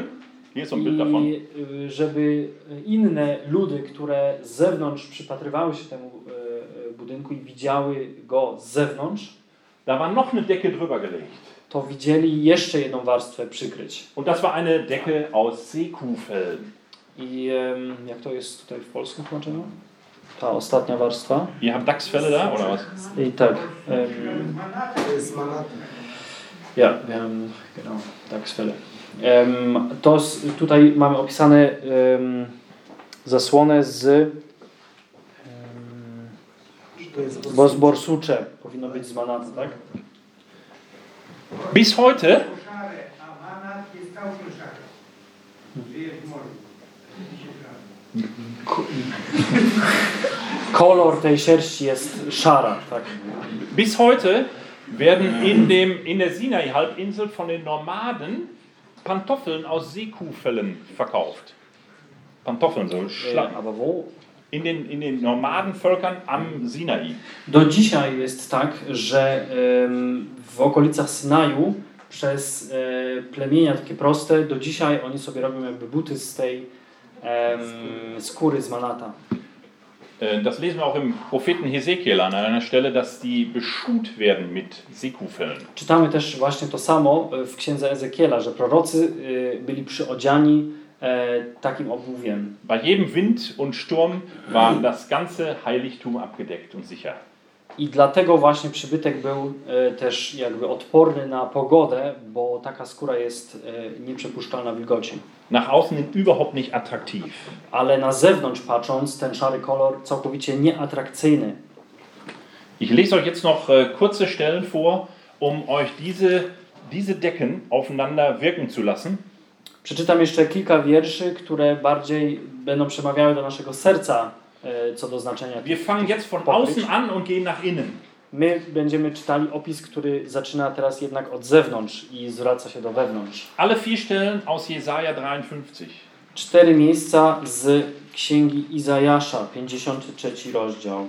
Hier ist so ein Bild davon. i y, żeby inne ludy, które z zewnątrz przypatrywały się temu y, y, budynku i widziały go z zewnątrz, Da war noch eine Decke drüber gelegt. to widzieli jeszcze jedną warstwę przykryć. Und das war eine Decke aus Seekuhfellen. I em, jak to jest tutaj w polskim tłumaczeniu? Ta ostatnia warstwa. Ihr habt Dachsfelle da, oder was? I tak. em, To jest manat. Ja, wir haben, genau, Dagsfälle. Ähm, to tutaj mamy opisane em, zasłonę z em, Czy to jest bo z borsucze. Powinno być z manatu, tak? Bis heute. Kolor tej sierści jest szara, tak? Bis heute werden in, dem, in der Sinai-Halbinsel von den Nomaden Pantoffeln aus Seekuhfellen verkauft. Pantoffeln, so E, Schla aber wo? In den, in den Nomadenvölkern am Sinai. Do dzisiaj jest tak, że w okolicach Synaju przez e, plemienia takie proste, do dzisiaj oni sobie robią jakby buty z tej skóry z manata. Äh, Das lesen wir auch im Propheten Hesekiel an einer Stelle, dass die beschut werden mit Seekuhfellen. Czytamy też właśnie to samo w księdze Ezekiela, że prorocy y, byli przyodziani e, takim obuwiem. Bei jedem Wind und Sturm war das ganze Heiligtum abgedeckt und sicher. I dlatego właśnie przybytek był e, też jakby odporny na pogodę, bo taka skóra jest e, nieprzepuszczalna wilgoci. Nach außen überhaupt nicht attraktiv. Ale na zewnątrz patrząc, ten szary kolor całkowicie nieatrakcyjny. Ich lese euch jetzt noch äh, kurze Stellen vor, um euch diese, diese Decken aufeinander wirken zu lassen. Przeczytam jeszcze kilka wierszy, które bardziej będą przemawiały do naszego serca e, co do znaczenia. Wir fangen jetzt von außen an und gehen nach innen. My będziemy czytali opis, który zaczyna teraz jednak od zewnątrz i zwraca się do wewnątrz. Alle vier Stellen aus Jesaja 53. Cztery miejsca z księgi Izajasza, 53 rozdział.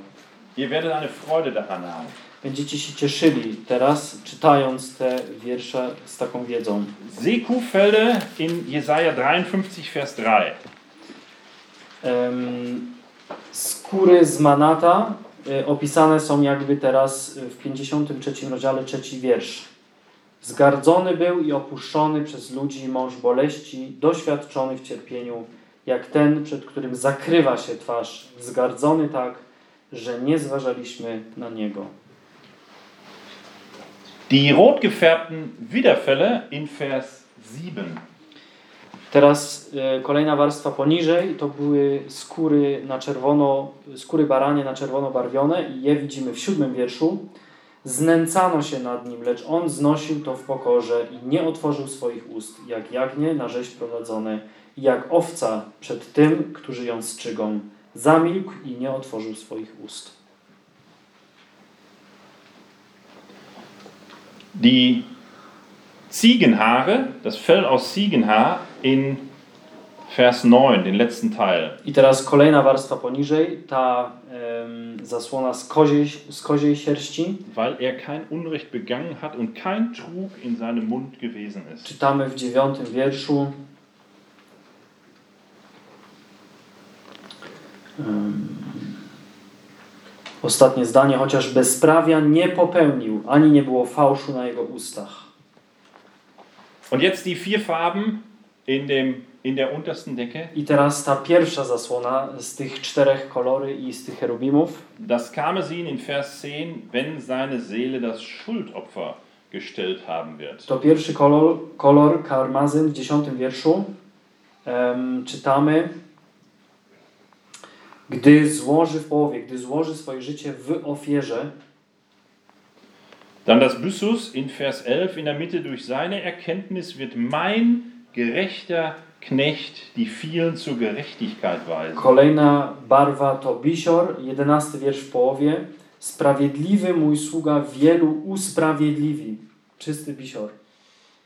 Ihr werdet eine Freude daran haben. Będziecie się cieszyli teraz, czytając te wiersze z taką wiedzą. Seekuhfelle in Jesaja 53, Vers 3. Em, skóry z Manata y, opisane są jakby teraz w 53 rozdziale, trzeci wiersz. Zgardzony był i opuszczony przez ludzi mąż boleści, doświadczony w cierpieniu, jak ten, przed którym zakrywa się twarz, zgardzony tak, że nie zważaliśmy na niego. Die rot gefärbten Widerfälle in Vers 7. Teraz e, kolejna warstwa poniżej to były skóry na czerwono, skóry baranie na czerwono barwione i je widzimy w siódmym wierszu. Znęcano się nad nim, lecz on znosił to w pokorze i nie otworzył swoich ust, jak jagnię na rzeź prowadzone, jak owca przed tym, którzy ją strzygą, zamilkł i nie otworzył swoich ust. Die Ziegenhaare, das Fell aus Ziegenhaar in Vers 9, den letzten Teil. I teraz kolejna warstwa poniżej, ta em, zasłona z koziej, z koziej sierści. Weil er kein Unrecht begangen hat und kein Trug in seinem Mund gewesen ist. Czytamy w dziewiątym wierszu. Em, Ostatnie zdanie, chociaż bezprawia nie popełnił, ani nie było fałszu na jego ustach. Und jetzt die vier Farben in, dem, in der untersten Decke. I teraz ta pierwsza zasłona z tych czterech kolory i z tych cherubimów. Das kam sie in Vers 10, wenn seine Seele das Schuldopfer gestellt haben wird. To pierwszy kolor, kolor karmazyn w dziesiątym wierszu. Em, czytamy, gdy złoży w połowie, gdy złoży swoje życie w ofierze, Dann das Byssus in Vers 11, in der Mitte, durch seine Erkenntnis wird mein gerechter Knecht die vielen zur Gerechtigkeit weisen. Kolejna barwa to bisior, jedenasty wiersz w połowie. Sprawiedliwy mój sługa wielu usprawiedliwi. Czysty bisior.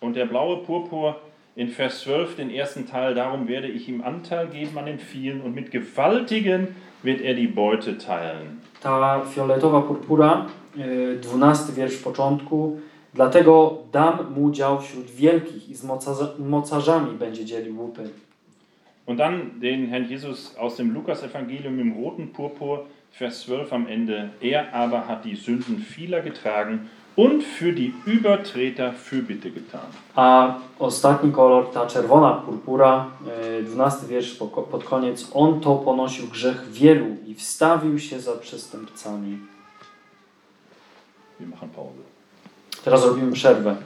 Und der blaue Purpur in Vers 12, den ersten Teil, darum werde ich ihm Anteil geben an den vielen und mit Gewaltigen wird er die Beute teilen. Ta fioletowa purpura, y, dwunasty wiersz początku. Dlatego dam mu dział wśród wielkich i z mocarza- mocarzami będzie dzielił łupy. Und dann den Herrn Jesus aus dem Lukas-Evangelium im roten Purpur, Vers 12 am Ende. Er aber hat die Sünden vieler getragen und für die Übertreter Fürbitte getan. A ostatni kolor, ta czerwona purpura, y, dwunasty wiersz po- pod koniec. On to ponosił grzech wielu i wstawił się za przestępcami. Teraz robimy przerwę.